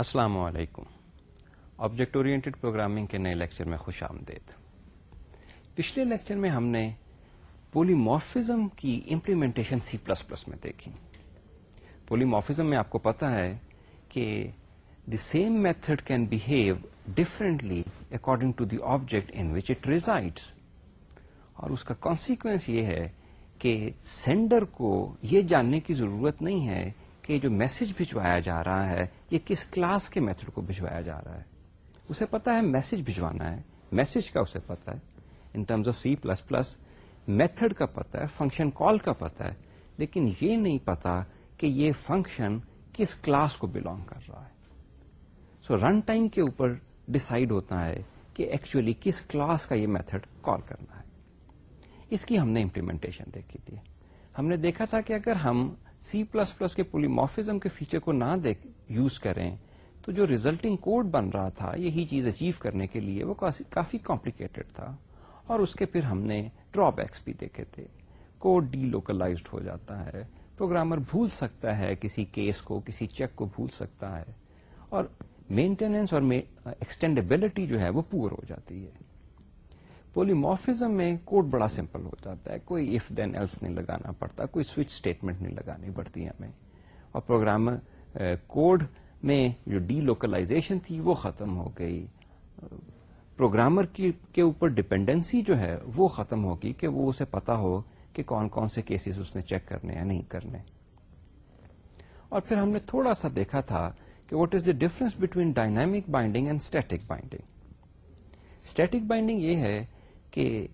السلام علیکم۔ Object oriented programming کے نئے لیکچر میں خوش آمدید۔ پچھلے لیکچر میں ہم نے پولیمارفزم کی امپلیمنٹیشن سی پلس پلس میں دیکھی۔ پولیمارفزم میں آپ کو پتا ہے کہ the same method can behave differently according to the object in which it resides اور اس کا کانسیکوینس یہ ہے کہ سینڈر کو یہ جاننے کی ضرورت نہیں ہے کہ جو میسج بھجوایا جا رہا ہے، یہ کس کلاس کے میتھڈ کو بھجوایا جا رہا ہے؟ اسے پتا ہے میسج بھجوانا ہے۔ میسج کا اسے پتا ہے۔ In terms of C plus plus method کا پتا ہے فنکشن کال کا پتا ہے۔ لیکن یہ نہیں پتا کہ یہ فنکشن کس کلاس کو بلونگ کر رہا ہے۔ سو رن ٹائم کے اوپر ڈسائڈ ہوتا ہے کہ ایکچولی کس کلاس کا یہ میتھڈ کال کرنا ہے۔ اس کی ہم نے امپلیمنٹیشن دیکھی تھی۔ ہم نے دیکھا تھا کہ اگر ہم سی پلس پلس کے پولیموفیزم کے فیچر کو نہ دیکھ یوز کریں، تو جو ریزلٹنگ کوڈ بن رہا تھا، یہی چیز اچیو کرنے کے لیے وہ کافی کمپلیکیٹڈ تھا۔ اور اس کے پھر ہم نے ڈرا بیکس بھی دیکھے تھے۔ کوڈ ڈی لوکلائزڈ ہو جاتا ہے۔ پروگرامر بھول سکتا ہے کسی کیس کو، کسی چیک کو بھول سکتا ہے۔ اور مینٹیننس اور ایکسٹینڈیبلٹی جو ہے وہ پور ہو جاتی ہے۔ پولیموفیزم میں کوڈ بڑا سمپل ہو جاتا ہے، کوئی اف دین ایلس نہیں لگانا پڑتا، کوئی سوئچ اسٹیٹمنٹ نہیں لگانی پڑتی ہمیں۔ اور پروگرام کوڈ میں جو ڈی لوکلائزیشن تھی وہ ختم ہو گئی۔ پروگرامر کے اوپر ڈپینڈنسی جو ہے وہ ختم ہوگی کہ وہ اسے پتا ہو کہ کون کون سے کیسز اس نے چیک کرنے یا نہیں کرنے۔ اور پھر ہم نے تھوڑا سا دیکھا تھا کہ what is the difference between dynamic binding and static binding static binding یہ ہے کہ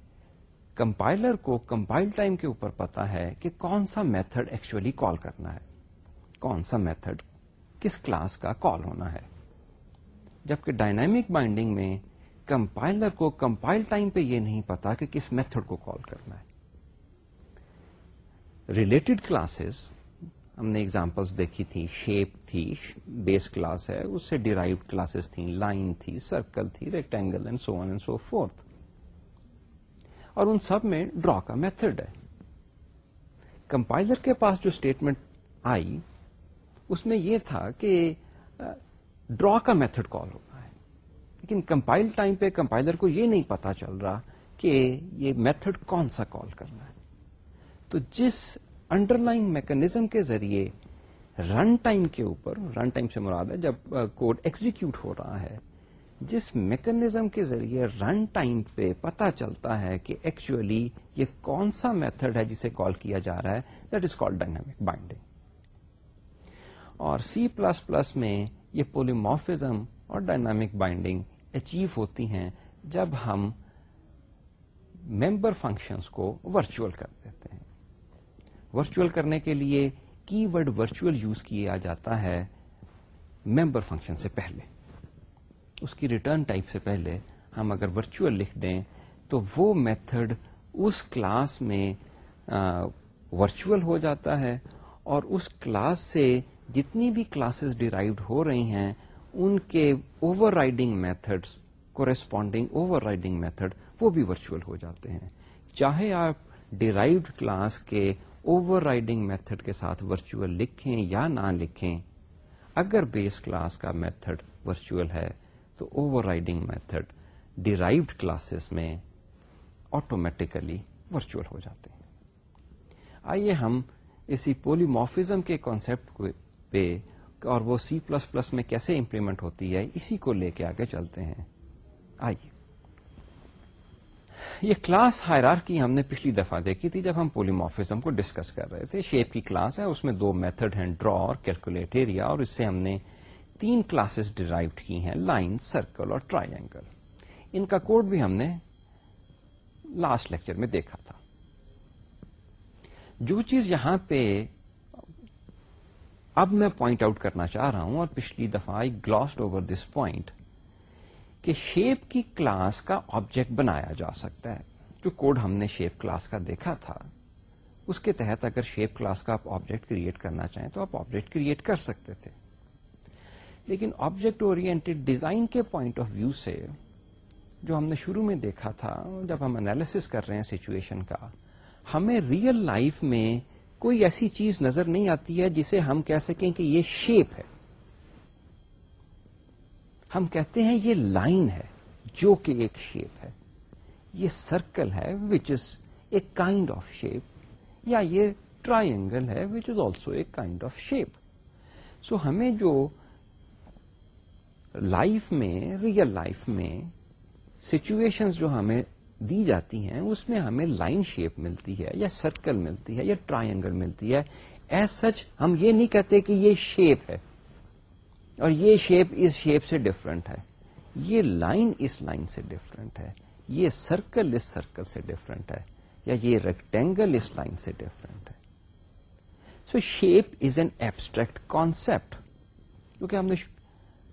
کمپائلر کو کمپائل ٹائم کے اوپر پتا ہے کہ کون سا میتھڈ ایکچولی کال کرنا ہے۔ کون سا میتھڈ کس کلاس کا کال ہونا ہے۔ جبکہ ڈائنامک بائنڈنگ میں کمپائلر کو کمپائل ٹائم پہ یہ نہیں پتا کہ کس میتھڈ کو کال کرنا ہے۔ ریلیٹڈ کلاسز ہم نے اگزامپلس دیکھی تھی شیپ تھی بیس کلاس ہے، اس سے ڈیرائیوڈ کلاسز تھیں۔ لائن تھی سرکل تھی rectangle and so and so forth اور ان سب میں ڈرا کا میتھڈ ہے۔ کمپائلر کے پاس جو اسٹیٹمنٹ آئی، اس میں یہ تھا کہ ڈرا کا میتھڈ کال ہونا ہے۔ لیکن کمپائل ٹائم پہ کمپائلر کو یہ نہیں پتا چل رہا کہ یہ میتھڈ کون سا کال کرنا ہے۔ تو جس انڈر لائن میکنیزم کے ذریعے رن ٹائم کے اوپر، رن ٹائم سے مراد ہے جب کوڈ ایگزیکیوٹ ہو رہا ہے جس میکنیزم کے ذریعے رن ٹائم پہ پتا چلتا ہے کہ ایکچولی یہ کون سا میتھڈ ہے جسے کال کیا جا رہا ہے that is call dynamic binding اور سی پلس پلس میں یہ پولیموفزم اور ڈائنامک بائنڈنگ اچیو ہوتی ہیں جب ہم ممبر فنکشنس کو ورچوئل کر دیتے ہیں۔ ورچوئل کرنے کے لیے کی ورڈ ورچوئل یوز کیا جاتا ہے ممبر فنکشن سے پہلے۔ اس کی ریٹرن ٹائپ سے پہلے ہم اگر ورچوئل لکھ دیں تو وہ میتھڈ اس کلاس میں ورچوئل ہو جاتا ہے اور اس کلاس سے جتنی بھی کلاسز ڈیرائیوڈ ہو رہی ہیں، ان کے overriding methods corresponding overriding method وہ بھی ورچوئل ہو جاتے ہیں۔ چاہے آپ ڈیرائیوڈ کلاس کے اوور رائڈنگ میتھڈ کے ساتھ ورچوئل لکھیں یا نہ لکھیں، اگر بیس کلاس کا میتھڈ ورچوئل ہے تو overriding method derived classes میں آٹومیٹیکلی ورچوئل ہو جاتے ہیں۔ آئیے ہم اسی پولیموفیزم کے کانسیپٹ پہ اور وہ سی پلس پلس میں کیسے امپلیمنٹ ہوتی ہے، اسی کو لے کے آگے چلتے ہیں۔ آئیے۔ یہ کلاس ہائرار کی ہم نے پچھلی دفعہ دیکھی تھی جب ہم پولیموفیزم کو ڈسکس کر رہے تھے۔ شیپ کی کلاس ہے، اس میں دو میتھڈ ہیں ڈرا اور کیلکولیٹ ایریا اور اس سے ہم نے تین کلاسز ڈرائیوڈ کی ہیں لائن سرکل اور ٹرائی اینگل ان کا کوڈ بھی ہم نے لاسٹ لیکچر میں دیکھا تھا۔ جو چیز یہاں پہ اب میں پوائنٹ آؤٹ کرنا چاہ رہا ہوں اور پچھلی دفعہ I glossed over this point کہ شیپ کی کلاس کا آبجیکٹ بنایا جا سکتا ہے۔ جو کوڈ ہم نے شیپ کلاس کا دیکھا تھا، اس کے تحت اگر شیپ کلاس کا آپ آبجیکٹ کریٹ کرنا چاہیں تو آپ آبجیکٹ کریٹ کر سکتے تھے۔ لیکن آبجیکٹ اورینٹیڈ ڈیزائن کے پوائنٹ آف ویو سے جو ہم نے شروع میں دیکھا تھا، جب ہم انالیس کر رہے ہیں سچویشن کا، ہمیں ریئل لائف میں کوئی ایسی چیز نظر نہیں آتی ہے جسے ہم کہہ سکیں کہ یہ شیپ ہے۔ ہم کہتے ہیں یہ لائن ہے جو کہ ایک شیپ ہے۔ یہ سرکل ہے which is a kind of shape یا یہ ٹرائنگل ہے which is also a kind of shape so ہمیں جو لائف میں، ریئل لائف میں سچویشنز جو ہمیں دی جاتی ہیں، اس میں ہمیں لائن شیپ ملتی ہے یا سرکل ملتی ہے یا ٹرائنگل ملتی ہے۔ ایز سچ ہم یہ نہیں کہتے کہ یہ شیپ ہے۔ اور یہ شیپ اس شیپ سے ڈفرنٹ ہے۔ یہ لائن اس لائن سے ڈفرنٹ ہے۔ یہ سرکل اس سرکل سے ڈفرنٹ ہے۔ یا یہ ریکٹینگل اس لائن سے ڈفرنٹ ہے۔ So shape is an abstract concept کیونکہ ہم نے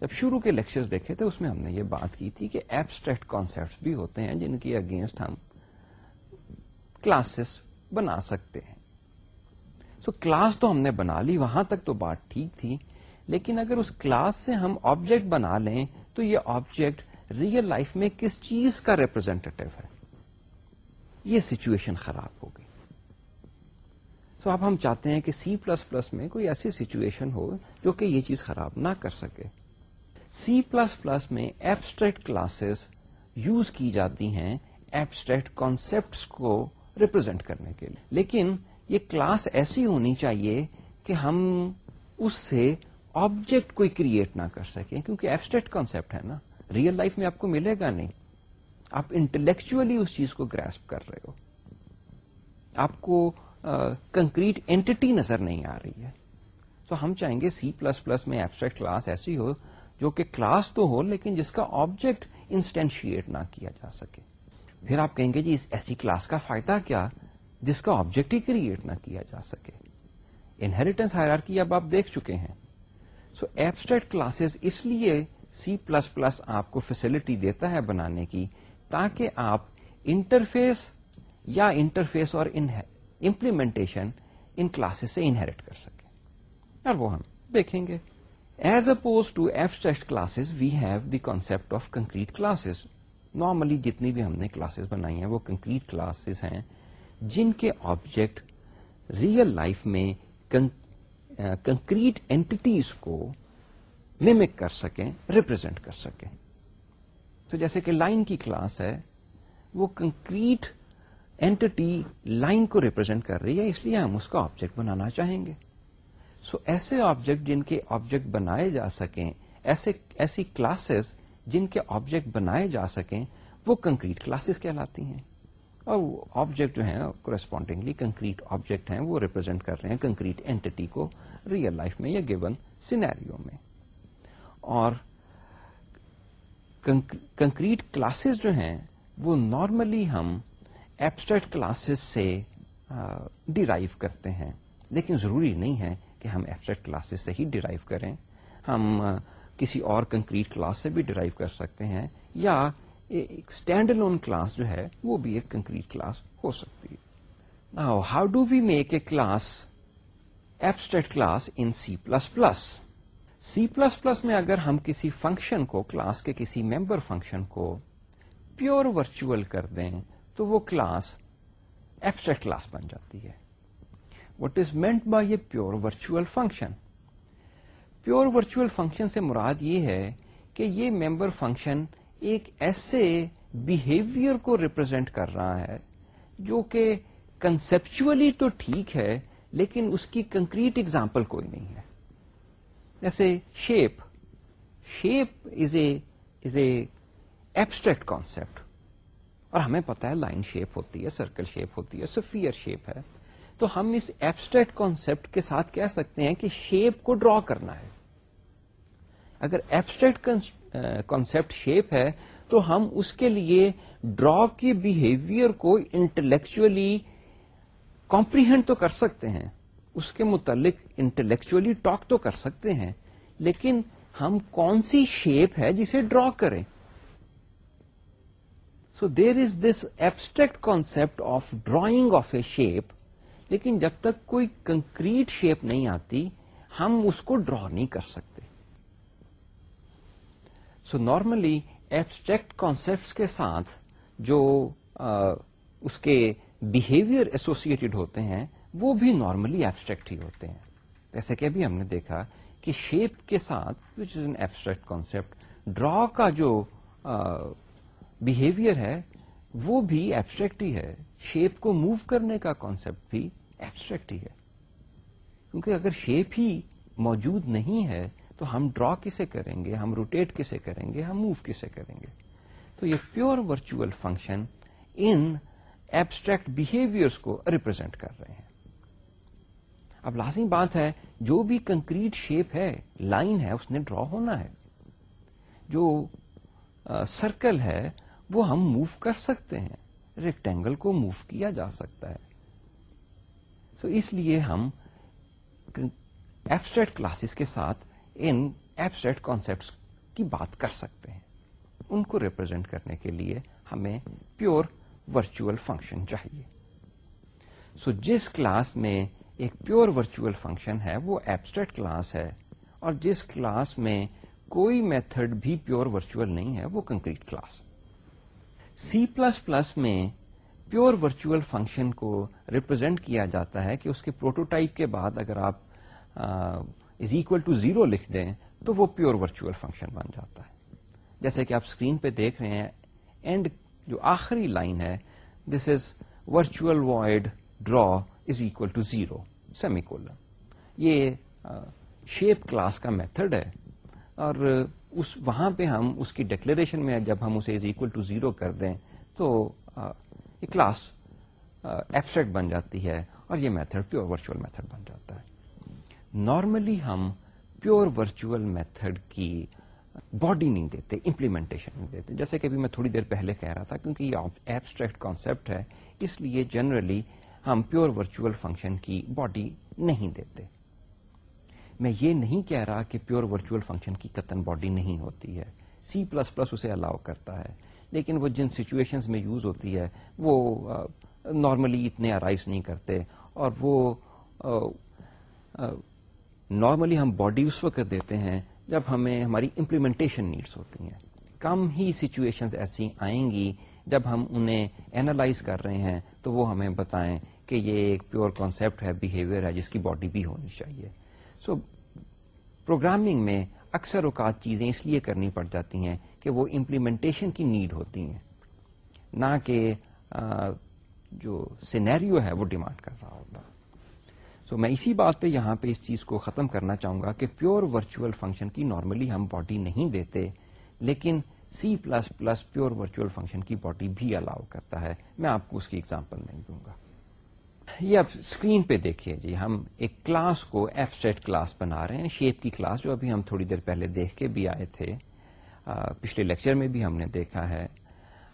جب شروع کے لیکچر دیکھے تھے اس میں ہم نے یہ بات کی تھی کہ ایبسٹریکٹ کانسپٹ بھی ہوتے ہیں جن کی اگینسٹ ہم کلاسز بنا سکتے ہیں۔ سو so, کلاس تو ہم نے بنا لی وہاں تک تو بات ٹھیک تھی لیکن اگر اس کلاس سے ہم آبجیکٹ بنا لیں تو یہ آبجیکٹ ریئل لائف میں کس چیز کا ریپرزینٹیو ہے؟ یہ سچویشن خراب ہو گئی۔ سو اب ہم چاہتے ہیں کہ سی پلس پلس میں کوئی ایسی سچویشن ہو جو کہ یہ چیز خراب نہ کر سکے۔ سی پلس پلس میں ایبسٹریکٹ کلاسز یوز کی جاتی ہیں ایبسٹریکٹ کانسپٹ کو ریپرزینٹ کرنے کے لیے۔ لیکن یہ کلاس ایسی ہونی چاہیے کہ ہم اس سے آبجیکٹ کوئی کریٹ نہ کر سکیں، کیونکہ ایبسٹریکٹ کانسپٹ ہے نا۔ ریئل لائف میں آپ کو ملے گا نہیں۔ آپ انٹلیکچولی اس چیز کو گراسپ کر رہے ہو۔ آپ کو کنکریٹ اینٹی نظر نہیں آ رہی ہے۔ تو ہم چاہیں گے سی پلس پلس میں ایبسٹریکٹ کلاس ایسی ہو جو کہ کلاس تو ہو لیکن جس کا آبجیکٹ انسٹینشیٹ نہ کیا جا سکے۔ پھر آپ کہیں گے جی اس ایسی کلاس کا فائدہ کیا جس کا آبجیکٹ ہی کریٹ نہ کیا جا سکے۔ انہیریٹنس ہائر کی اب آپ دیکھ چکے ہیں۔ سو ایبسٹریکٹ کلاسز اس لیے سی پلس پلس آپ کو فیسلٹی دیتا ہے بنانے کی تاکہ آپ انٹرفیس یا انٹرفیس اور امپلیمنٹیشن ان کلاسز سے انہیریٹ کر سکیں۔ اور وہ ہم دیکھیں گے۔ As opposed to abstract classes we have the concept of concrete classes normally جتنی بھی ہم نے کلاسز بنائی ہیں، وہ کنکریٹ کلاسز ہیں جن کے آبجیکٹ ریئل لائف میں کنکریٹ اینٹیز کو ممک کر سکیں ریپرزینٹ کر سکیں. تو جیسے کہ لائن کی کلاس ہے، وہ کنکریٹ اینٹی لائن کو ریپرزینٹ کر رہی ہے، اس لیے ہم اس کا آبجیکٹ بنانا چاہیں گے. سو so, ایسے آبجیکٹ جن کے آبجیکٹ بنائے جا سکیں ایسے ایسی کلاسز جن کے آبجیکٹ بنائے جا سکیں وہ کنکریٹ کلاسز کہلاتی ہیں۔ اور آبجیکٹ جو ہیں کورسپونڈنگلی کنکریٹ آبجیکٹ ہیں وہ ریپرزینٹ کر رہے ہیں کنکریٹ اینٹی کو ریئل لائف میں یا گیون سینیریو میں۔ اور کنکریٹ کلاسز جو ہیں وہ نارملی ہم ایبسٹریکٹ کلاسز سے ڈیرائیو کرتے ہیں۔ لیکن ضروری نہیں ہے کہ ہم ایبسٹریکٹ کلاسز سے ہی ڈیرائیو کریں۔ ہم کسی اور کنکریٹ کلاس سے بھی ڈیرائیو کر سکتے ہیں، یا ایک اسٹینڈ لون کلاس جو ہے، وہ بھی ایک کنکریٹ کلاس ہو سکتی ہے۔ How do we make a class abstract class in C plus plus C plus plus میں اگر ہم کسی فنکشن کو کلاس کے کسی ممبر فنکشن کو پیور ورچوئل کر دیں، تو وہ کلاس ایبسٹریکٹ کلاس بن جاتی ہے۔ What is meant by a pure virtual function pure virtual function سے مراد یہ ہے کہ یہ ممبر فنکشن ایک ایسے بہیویئر کو ریپرزینٹ کر رہا ہے جو کہ کنسپچلی تو ٹھیک ہے، لیکن اس کی کنکریٹ اگزامپل کوئی نہیں ہے۔ جیسے shape shape is a is a abstract concept اور ہمیں پتا ہے لائن شیپ ہوتی ہے سرکل شیپ ہوتی ہے سفیئر شیپ ہے۔ تو ہم اس ایبسٹریکٹ کانسپٹ کے ساتھ کہہ سکتے ہیں کہ شیپ کو ڈرا کرنا ہے۔ اگر ایبسٹریکٹ کانسپٹ شیپ ہے، تو ہم اس کے لیے ڈرا کی بہیویئر کو انٹلیکچولی کمپریہینڈ تو کر سکتے ہیں۔ اس کے متعلق انٹلیکچولی ٹاک تو کر سکتے ہیں۔ لیکن ہم کون سی شیپ ہے جسے ڈرا کریں؟ So there is this abstract concept of drawing of a shape لیکن جب تک کوئی کنکریٹ شیپ نہیں آتی، ہم اس کو ڈرا نہیں کر سکتے۔ سو نارملی ایبسٹریکٹ کانسپٹ کے ساتھ جو اس کے بہیویئر ایسوسیٹڈ ہوتے ہیں، وہ بھی نارملی ایبسٹریکٹ ہی ہوتے ہیں۔ جیسے کہ ابھی ہم نے دیکھا کہ شیپ کے ساتھ which is an abstract concept draw کا جو بہیویئر ہے، وہ بھی ایبسٹریکٹ ہی ہے۔ شیپ کو موو کرنے کا کانسیپٹ بھی ایبسٹریکٹ ہی ہے۔ کیونکہ اگر شیپ ہی موجود نہیں ہے، تو ہم ڈرا کسے کریں گے؟ ہم روٹیٹ کسے کریں گے؟ ہم موو کسے کریں گے؟ تو یہ پیور ورچوئل فنکشن ان ایبسٹریکٹ بہیویئرس کو ریپرزینٹ کر رہے ہیں۔ اب لازمی بات ہے، جو بھی کنکریٹ شیپ ہے لائن ہے، اس نے ڈرا ہونا ہے۔ جو سرکل ہے، وہ ہم موو کر سکتے ہیں۔ ریکٹینگل کو موو کیا جا سکتا ہے۔ تو اس لیے ہم ایبسٹریکٹ کلاسز کے ساتھ ان ایبسٹریکٹ کانسپٹ کی بات کر سکتے ہیں۔ ان کو ریپرزینٹ کرنے کے لیے ہمیں پیور ورچوئل فنکشن چاہیے۔ سو so, جس کلاس میں ایک پیور ورچوئل فنکشن ہے وہ ایبسٹریکٹ کلاس ہے۔ اور جس کلاس میں کوئی میتھڈ بھی پیور ورچوئل نہیں ہے وہ concrete class C plus plus میں پیور ورچوئل فنکشن کو ریپرزینٹ کیا جاتا ہے کہ اس کے پروٹوٹائپ کے بعد اگر آپ از اکول ٹو زیرو لکھ دیں تو وہ پیور ورچوئل فنکشن بن جاتا ہے۔ جیسے کہ آپ اسکرین پہ دیکھ رہے ہیں اینڈ جو آخری لائن ہے this is virtual void draw is equal to zero semicolon یہ شیپ کلاس کا میتھڈ ہے۔ اور اس، وہاں پہ ہم اس کی ڈکلیریشن میں جب ہم اسے از اکول ٹو زیرو کر دیں تو یہ کلاس ایبسٹریکٹ بن جاتی ہے اور یہ میتھڈ پیور ورچوئل میتھڈ بن جاتا ہے۔ نارملی ہم پیور ورچوئل میتھڈ کی باڈی نہیں دیتے امپلیمنٹیشن نہیں دیتے۔ جیسے کہ ابھی میں تھوڑی دیر پہلے کہہ رہا تھا کیونکہ یہ ایبسٹریکٹ کانسیپٹ ہے، اس لیے جنرلی ہم پیور ورچوئل فنکشن کی باڈی نہیں دیتے۔ میں یہ نہیں کہہ رہا کہ پیور ورچوئل فنکشن کی قطن باڈی نہیں ہوتی ہے۔ سی پلس پلس اسے الاؤ کرتا ہے۔ لیکن وہ جن سچویشن میں یوز ہوتی ہے وہ نارملی اتنے ارائز نہیں کرتے اور وہ نارملی ہم باڈی اس وقت دیتے ہیں جب ہمیں ہماری امپلیمنٹیشن نیڈس ہوتی ہیں۔ کم ہی سچویشن ایسی آئیں گی جب ہم انہیں اینالائز کر رہے ہیں تو وہ ہمیں بتائیں کہ یہ ایک پیور کانسیپٹ ہے بہیویئر ہے جس کی باڈی بھی ہونی چاہیے۔ سو so, پروگرامنگ میں اکثر اوقات چیزیں اس لیے کرنی پڑ جاتی ہیں کہ وہ امپلیمنٹیشن کی نیڈ ہوتی ہیں، نہ کہ جو سینیریو ہے وہ ڈیمانڈ کر رہا ہوتا۔ سو میں اسی بات پہ یہاں پہ اس چیز کو ختم کرنا چاہوں گا کہ پیور ورچوئل فنکشن کی نارملی ہم باڈی نہیں دیتے، لیکن C plus plus pure virtual function کی باڈی بھی الاؤ کرتا ہے۔ میں آپ کو اس کی اگزامپل نہیں دوں گا۔ یہ اب اسکرین پہ دیکھیے جی ہم ایک کلاس کو ایبسٹریکٹ کلاس بنا رہے ہیں شیپ کی کلاس جو ابھی ہم تھوڑی دیر پہلے دیکھ کے بھی آئے تھے پچھلے لیکچر میں بھی ہم نے دیکھا ہے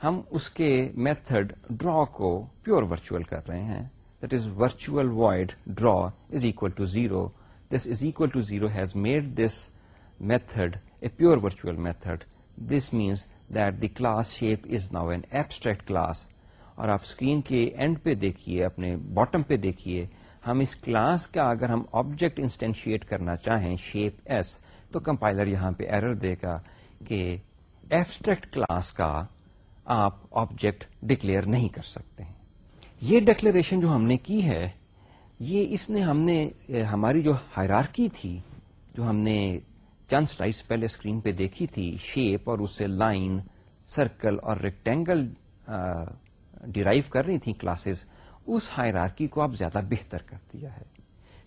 ہم اس کے میتھڈ ڈرا کو پیور ورچوئل کر رہے ہیں that is virtual void draw is equal to 0. This is equal to 0 has made this method a pure virtual method. This means that the class shape is now an abstract class. اور آپ screen کے end پہ دیکھیے، اپنے bottom پہ دیکھیے، ہم اس کلاس کا اگر ہم آبجیکٹ انسٹینشیٹ کرنا چاہیں شیپ ایس تو کمپائلر یہاں پہ ایرر دے گا کہ ایبسٹریکٹ کلاس کا آپ آبجیکٹ ڈکلیئر نہیں کر سکتے ہیں۔ یہ ڈکلریشن جو ہم نے کی ہے، یہ اس نے ہم نے، ہماری جو حیرارکی تھی، جو ہم نے چند سلائڈس پہلے اسکرین پہ دیکھی تھی شیپ اور اس سے لائن سرکل اور ریکٹینگل ڈیرائیو کر رہی تھیں کلاسز، اس ہائرارکی کو اب زیادہ بہتر کر دیا ہے۔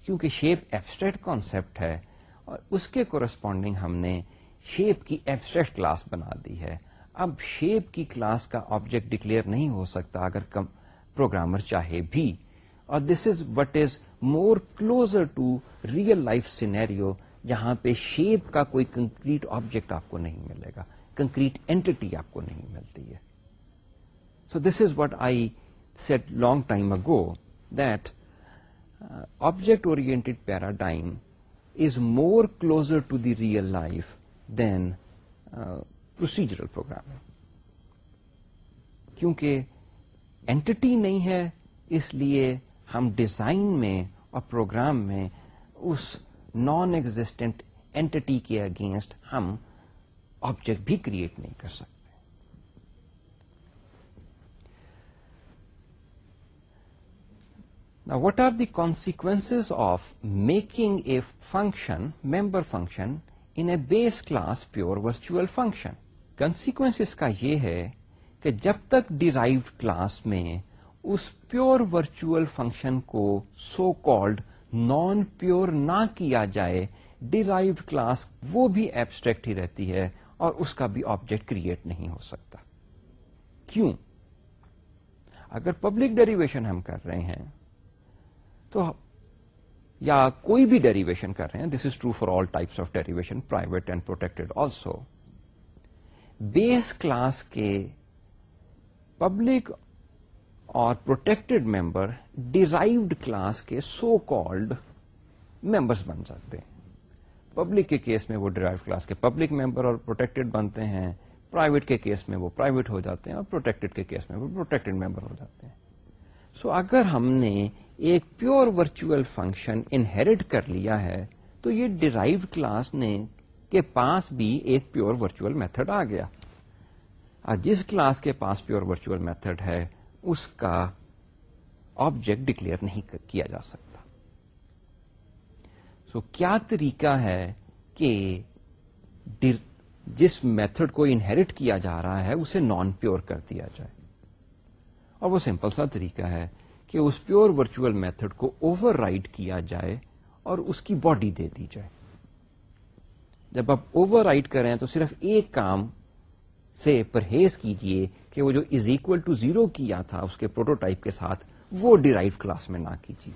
کیونکہ شیپ ایبسٹریکٹ کانسیپٹ ہے اور اس کے کورسپونڈنگ ہم نے شیپ کی ایبسٹریکٹ کلاس بنا دی ہے۔ اب شیپ کی کلاس کا آبجیکٹ ڈکلیئر نہیں ہو سکتا اگر کم پروگرامر چاہے بھی۔ اور this is what is more closer to real life scenario جہاں پہ شیپ کا کوئی کنکریٹ آبجیکٹ آپ کو نہیں ملے گا۔ کنکریٹ اینٹی آپ کو نہیں ملتی ہے۔ So this is what I said long time ago that object oriented paradigm is more closer to the real life than procedural program کیونکہ اینٹی نہیں ہے اس لیے ہم ڈیزائن میں اور پروگرام میں اس نان ایگزٹینٹ اینٹی کے اگینسٹ ہم آبجیکٹ بھی کریٹ نہیں کر سکتے what are the consequence of making a function member function in a base class pure virtual function consequence اس کا یہ ہے کہ جب تک ڈیرائیوڈ کلاس میں اس پیور ورچوئل فنکشن کو سو کالڈ نان پیور نہ کیا جائے ڈیرائیوڈ کلاس وہ بھی ایبسٹریکٹ ہی رہتی ہے اور اس کا بھی آبجیکٹ کریٹ نہیں ہو سکتا کیوں اگر پبلک ڈیریویشن ہم کر رہے ہیں تو یا کوئی بھی ڈیریویشن کر رہے ہیں this is true for all types of derivation private and protected also base class کے پبلک اور پروٹیکٹڈ ممبر ڈیرائیوڈ کلاس کے سو کالڈ ممبرس بن سکتے ہیں۔ پبلک کے کیس میں وہ ڈرائیو کلاس کے پبلک ممبر اور پروٹیکٹڈ بنتے ہیں پرائیویٹ کے کیس میں وہ پرائیویٹ ہو جاتے ہیں اور پروٹیکٹڈ کے کیس میں وہ پروٹیکٹڈ ممبر ہو جاتے ہیں۔ سو so, اگر ہم نے ایک پیور ورچوئل فنکشن انہیریٹ کر لیا ہے تو یہ ڈرائیو کلاس نے کے پاس بھی ایک پیور ورچوئل میتھڈ آ گیا۔ اور جس کلاس کے پاس پیور ورچوئل میتھڈ ہے اس کا آبجیکٹ ڈکلیئر نہیں کیا جا سکتا۔ سو so, کیا طریقہ ہے کہ جس میتھڈ کو انہیریٹ کیا جا رہا ہے اسے نان پیور کر دیا جائے؟ اور وہ سمپل سا طریقہ ہے کہ اس پیور ورچوئل میتھڈ کو اوور رائڈ کیا جائے اور اس کی باڈی دے دی جائے۔ جب آپ اوور رائڈ کریں تو صرف ایک کام سے پرہیز کیجیے کہ وہ جو از اکول ٹو زیرو کیا تھا اس کے پروٹوٹائپ کے ساتھ وہ ڈیرائیو کلاس میں نہ کیجیے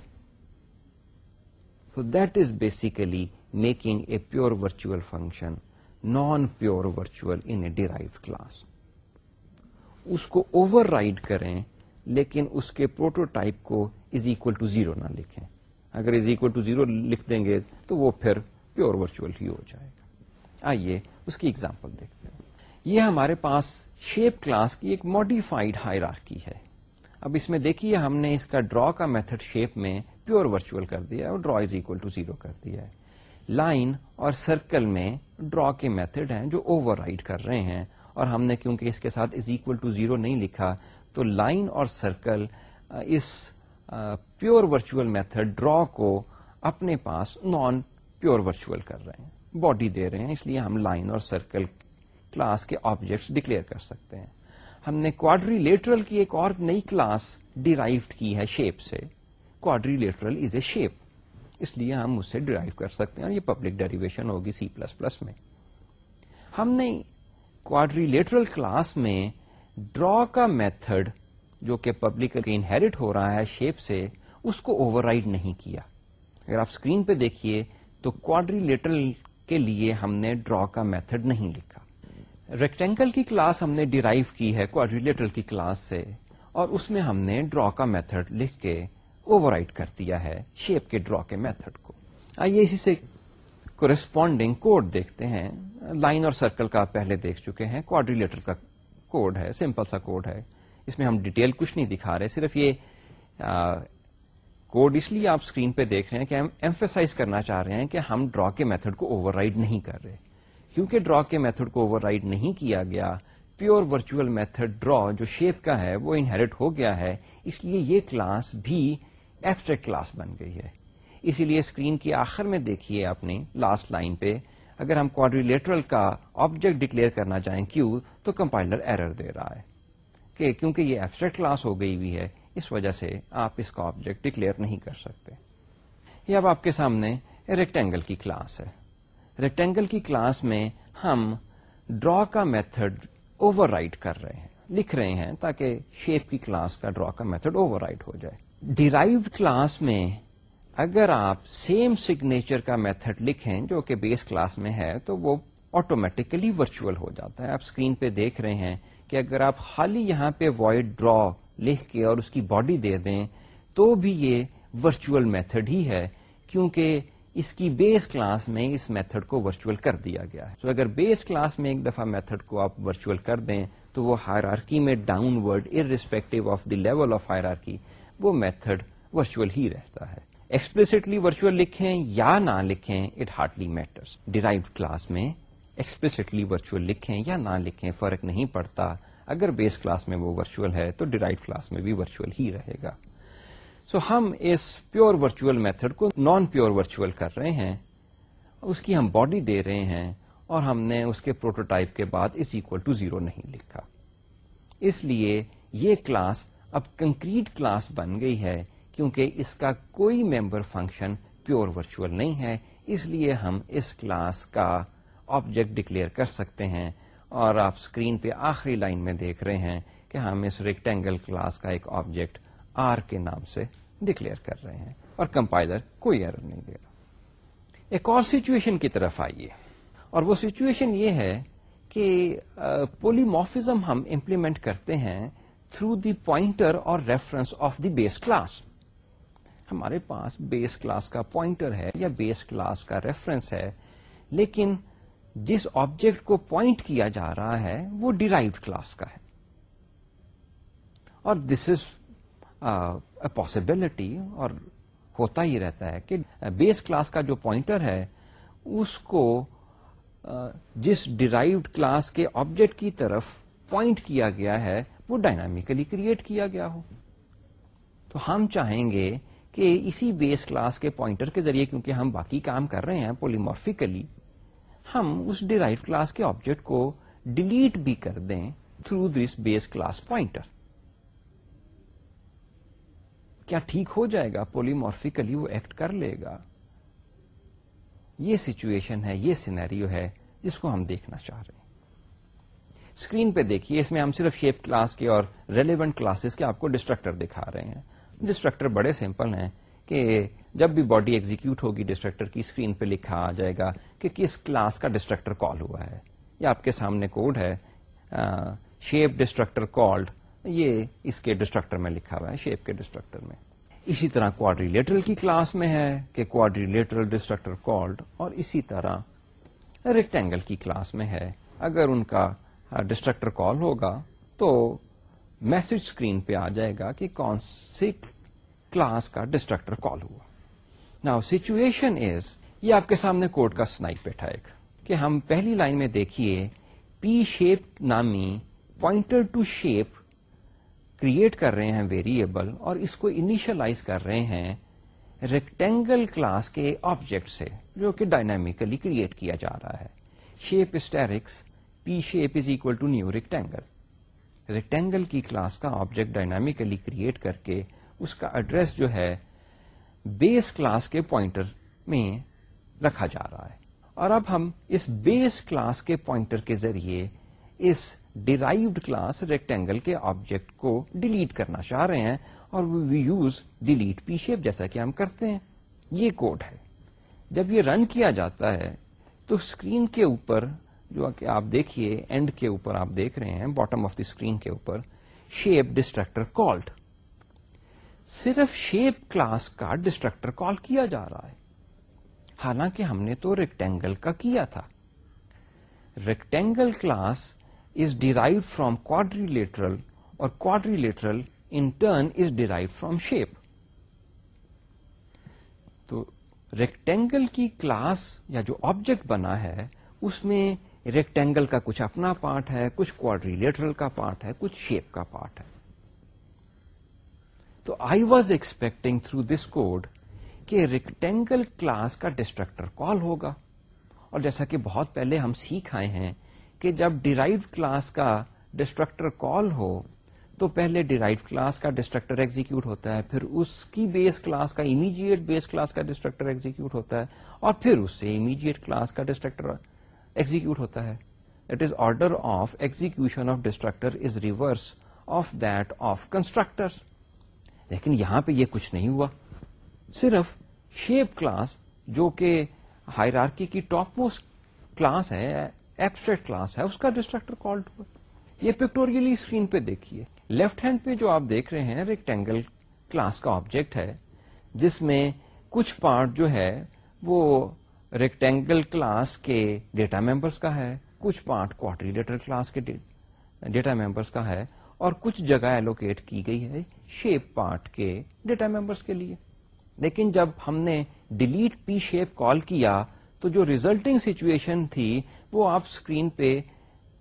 so that is basically making a pure virtual function non pure virtual in a derive class اس کو اوور رائڈ کریں لیکن اس کے پروٹوٹائپ کو از اکول ٹو زیرو نہ لکھیں۔ اگر از اکول ٹو زیرو لکھ دیں گے تو وہ پھر پیور ورچوئل ہی ہو جائے گا۔ آئیے اس کی ایگزامپل دیکھتے ہیں۔ یہ ہمارے پاس شیپ کلاس کی ایک ماڈیفائڈ ہائرارکی ہے۔ اب اس میں دیکھیے ہم نے اس کا ڈرا کا میتھڈ شیپ میں پیور ورچوئل کر دیا ہے اور draw is equal to zero کر دیا ہے۔ لائن اور سرکل میں ڈرا کے میتھڈ ہیں جو اوور رائڈ کر رہے ہیں اور ہم نے کیونکہ اس کے ساتھ از اکول ٹو زیرو نہیں لکھا تو لائن اور سرکل اس پیور ورچوئل میتھڈ ڈرا کو اپنے پاس نان پیور ورچوئل کر رہے ہیں، باڈی دے رہے ہیں، اس لیے ہم لائن اور سرکل کلاس کے آبجیکٹس ڈکلیئر کر سکتے ہیں۔ ہم نے کوڈری لیٹرل کی ایک اور نئی کلاس ڈیرائیوڈ کی ہے شیپ سے۔ Quadrilateral is a shape اس لیے ہم اس سے ڈرائیو کر سکتے ہیں اور یہ پبلک ڈیریویشن ہوگی سی پلس پلس میں۔ ہم نے کوڈری لیٹرل کلاس میں ڈرا کا میتھڈ جو کہ پبلک انہیریٹ ہو رہا ہے شیپ سے، اس کو اوور رائڈ نہیں کیا۔ اگر آپ اسکرین پہ دیکھیے تو کوڈریلیٹرل کے لیے ہم نے ڈرا کا میتھڈ نہیں لکھا۔ ریکٹینگل کی کلاس ہم نے ڈیرائیو کی ہے کوڈریلیٹر کی کلاس سے، اور اس میں ہم نے ڈرا کا میتھڈ لکھ کے اوور کر دیا ہے شیپ کے ڈرا کے میتھڈ کو۔ آئیے اسی سے کورسپونڈنگ کوڈ دیکھتے ہیں۔ لائن اور سرکل کا پہلے دیکھ چکے ہیں کوڈریلیٹر کا کوڈ ہے، سمپل سا کوڈ ہے۔ اس میں ہم ڈیٹیل کچھ نہیں دکھا رہے، صرف یہ کوڈ اس لیے آپ اسکرین پہ دیکھ رہے ہیں کہ ہم ایمفیسائز کرنا چاہ رہے ہیں کہ ہم ڈرا کے میتھڈ کو اوور نہیں کر رہے۔ کیونکہ ڈرا کے میتھڈ کو اوور رائڈ نہیں کیا گیا پیور ورچوئل میتھڈ ڈرا جو شیپ کا ہے، وہ انہیریٹ ہو گیا ہے۔ اس لیے یہ کلاس بھی ایبسٹریکٹ کلاس بن گئی ہے۔ اسی لیے اسکرین کے آخر میں دیکھیے اپنی لاسٹ لائن پہ۔ اگر ہم کوڈریلیٹرل کا آبجیکٹ ڈکلیئر کرنا چاہیں کیوں تو کمپائلر ایرر دے رہا ہے کہ کیونکہ یہ ایبسٹریکٹ کلاس ہو گئی ہوئی ہے، اس وجہ سے آپ اس کا آبجیکٹ ڈکلیئر نہیں کر سکتے۔ یہ اب آپ کے سامنے ریکٹینگل کی کلاس ہے۔ ریکٹینگل کی کلاس میں ہم ڈرا کا میتھڈ اوور رائٹ کر رہے ہیں۔ لکھ رہے ہیں تاکہ شیپ کی کلاس کا ڈرا کا میتھڈ اوور رائٹ ہو جائے۔ ڈیرائیوڈ کلاس میں اگر آپ سیم سگنیچر کا میتھڈ لکھیں جو کہ بیس کلاس میں ہے، تو وہ آٹومیٹیکلی ورچوئل ہو جاتا ہے۔ آپ اسکرین پہ دیکھ رہے ہیں کہ اگر آپ خالی یہاں پہ وائڈ ڈرا لکھ کے اور اس کی باڈی دے دیں، تو بھی یہ ورچوئل میتھڈ ہی ہے، کیونکہ اس کی بیس کلاس میں اس میتھڈ کو ورچوئل کر دیا گیا ہے۔ تو اگر بیس کلاس میں ایک دفعہ میتھڈ کو آپ ورچوئل کر دیں، تو وہ ہائرارکی میں downward irrespective of the level of hierarchy وہ میتھڈ ورچوئل ہی رہتا ہے۔ ایکسپلسٹلی ورچوئل لکھیں یا نہ لکھیں it hardly matters derive class میں ایکسپلسٹلی ورچوئل لکھیں یا نہ لکھیں فرق نہیں پڑتا اگر بیس کلاس میں وہ ورچوئل ہے تو ڈیرائیو کلاس میں بھی ورچوئل ہی رہے گا سو ہم اس پیور ورچوئل میتھڈ کو نان پیور ورچوئل کر رہے ہیں اس کی ہم باڈی دے رہے ہیں اور ہم نے اس کے پروٹوٹائپ کے بعد اس اکول ٹو زیرو نہیں لکھا اس لیے یہ کلاس اب کنکریٹ کلاس بن گئی ہے کیونکہ اس کا کوئی ممبر فنکشن پیور ورچوئل نہیں ہے، اس لیے ہم اس کلاس کا آبجیکٹ ڈکلیئر کر سکتے ہیں۔ اور آپ اسکرین پہ آخری لائن میں دیکھ رہے ہیں کہ ہم اس ریکٹینگل کلاس کا ایک آبجیکٹ آر کے نام سے ڈکلیئر کر رہے ہیں۔ اور کمپائلر کوئی ایرر نہیں دے رہا۔ ایک اور سچویشن کی طرف آئیے۔ اور وہ سچویشن یہ ہے کہ پولیموفزم ہم امپلیمنٹ کرتے ہیں تھرو دی پوائنٹر اور reference of the base class ہمارے پاس بیس کلاس کا پوائنٹر ہے یا بیس کلاس کا ریفرنس ہے، لیکن جس آبجیکٹ کو پوائنٹ کیا جا رہا ہے، وہ ڈیرائیوڈ کلاس کا ہے۔ اور دس از اے پاسبلٹی اور ہوتا ہی رہتا ہے کہ بیس کلاس کا جو پوائنٹر ہے، اس کو جس ڈیرائیوڈ کلاس کے آبجیکٹ کی طرف پوائنٹ کیا گیا ہے، وہ ڈائنامیکلی کریٹ کیا گیا ہو۔ تو ہم چاہیں گے کہ اسی بیس کلاس کے پوائنٹر کے ذریعے کیونکہ ہم باقی کام کر رہے ہیں پولیمورفیکلی ہم اس ڈیرائیو کلاس کے آبجیکٹ کو ڈیلیٹ بھی کر دیں through this base class pointer کیا ٹھیک ہو جائے گا؟ پولیمورفیکلی وہ ایکٹ کر لے گا۔ یہ سچویشن ہے، یہ سینیریو ہے جس کو ہم دیکھنا چاہ رہے ہیں۔ اسکرین پہ دیکھیے، اس میں ہم صرف شیپ کلاس کے اور ریلیونٹ کلاسز کے آپ کو ڈسٹرکٹر دکھا رہے ہیں۔ ڈسٹرکٹر بڑے سمپل ہیں کہ جب بھی باڈی ایگزیکیوٹ ہوگی ڈسٹرکٹر کی اسکرین پہ لکھا آ جائے گا کہ کس کلاس کا ڈسٹرکٹر کال ہوا ہے۔ یا آپ کے سامنے کوڈ ہے شیپ ڈسٹرکٹر کالڈ یہ اس کے ڈسٹرکٹر میں لکھا ہوا ہے شیپ کے ڈسٹرکٹر میں۔ اسی طرح کوڈریلیٹرل کی کلاس میں ہے کہ کوڈریلیٹرل ڈسٹرکٹر کالڈ اور اسی طرح ریکٹینگل کی کلاس میں ہے۔ اگر ان کا ڈسٹرکٹر کال ہوگا تو میسج اسکرین پہ آ جائے گا کہ کون سی کلاس کا ڈسٹرکٹر کال ہوا۔ نا سچویشن از یہ آپ کے سامنے کوڈ کا سنائی بیٹھا ایک، کہ ہم پہلی لائن میں دیکھیے پی شیپ نامی پوائنٹر ٹو شیپ کریٹ کر رہے ہیں ویریبل اور اس کو انیشلائز کر رہے ہیں ریکٹینگل کلاس کے آبجیکٹ سے، جو کہ ڈائنامیکلی کریٹ کیا جا رہا ہے۔ Shape asterisk P shape is equal to new rectangle rectangle کی کلاس کا آبجیکٹ ڈائنامیکلی کریٹ کر کے اس کا ایڈریس جو ہے بیس کلاس کے پوائنٹر میں رکھا جا رہا ہے۔ اور اب ہم اس بیس کلاس کے پوائنٹر کے ذریعے اس ڈیرائیوڈ کلاس ریکٹینگل کے آبجیکٹ کو ڈیلیٹ کرنا چاہ رہے ہیں اور we use delete P shape جیسا کہ ہم کرتے ہیں۔ یہ کوڈ ہے۔ جب یہ رن کیا جاتا ہے تو اسکرین کے اوپر جو کہ آپ دیکھیے اینڈ کے اوپر آپ دیکھ رہے ہیں باٹم آف دی اسکرین کے اوپر شیپ ڈسٹرکٹر کالڈ صرف شیپ کلاس کا ڈسٹرکٹر کال کیا جا رہا ہے. حالانکہ ہم نے تو ریکٹینگل کا کیا تھا. Rectangle class is derive from quadrilateral اور quadrilateral in turn is derive from shape تو ریکٹینگل کی کلاس یا جو آبجیکٹ بنا ہے، اس میں ریکٹینگل کا کچھ اپنا پارٹ ہے، کچھ کوڈریلیٹرل کا پارٹ ہے، کچھ شیپ کا پارٹ ہے۔ تو I was expecting through this code کہ ریکٹینگل کلاس کا ڈسٹرکٹر کال ہوگا۔ اور جیسا کہ بہت پہلے ہم سیکھ آئے ہیں کہ جب ڈیرائیو کلاس کا ڈسٹرکٹر کال ہو، تو پہلے ڈیرائیو کلاس کا ڈسٹرکٹر ایگزیکیوٹ ہوتا ہے، پھر اس کی بیس کلاس کا امیجیٹ بیس کلاس کا ڈسٹرکٹر ایگزیکیوٹ ہوتا ہے، اور پھر اس سے امیجیٹ کلاس کا ڈسٹرکٹر ایگزیکیوٹ ہوتا ہے۔ It is order of execution of destructor is reverse of that of constructor لیکن یہاں پہ یہ کچھ نہیں ہوا۔ صرف شیپ کلاس جو کہ ہائرارکی کی ٹاپ موسٹ کلاس ہے ایبسٹریکٹ کلاس ہے، اس کا ڈسٹرکٹر کالڈ ہوا۔ یہ پکٹوریلی اسکرین پہ دیکھیے۔ لیفٹ ہینڈ پہ جو آپ دیکھ رہے ہیں ریکٹینگل کلاس کا آبجیکٹ ہے، جس میں کچھ پارٹ جو ہے وہ ریکٹینگل کلاس کے ڈیٹا ممبرس کا ہے، کچھ پارٹ کوارٹریلیٹر کلاس کے ڈیٹا ممبرس کا ہے، اور کچھ جگہ ایلوکیٹ کی گئی ہے شیپ پارٹ کے ڈیٹا ممبرس کے لیے۔ لیکن جب ہم نے ڈیلیٹ پی شیپ کال کیا، تو جو ریزلٹنگ سچویشن تھی، وہ آپ اسکرین پہ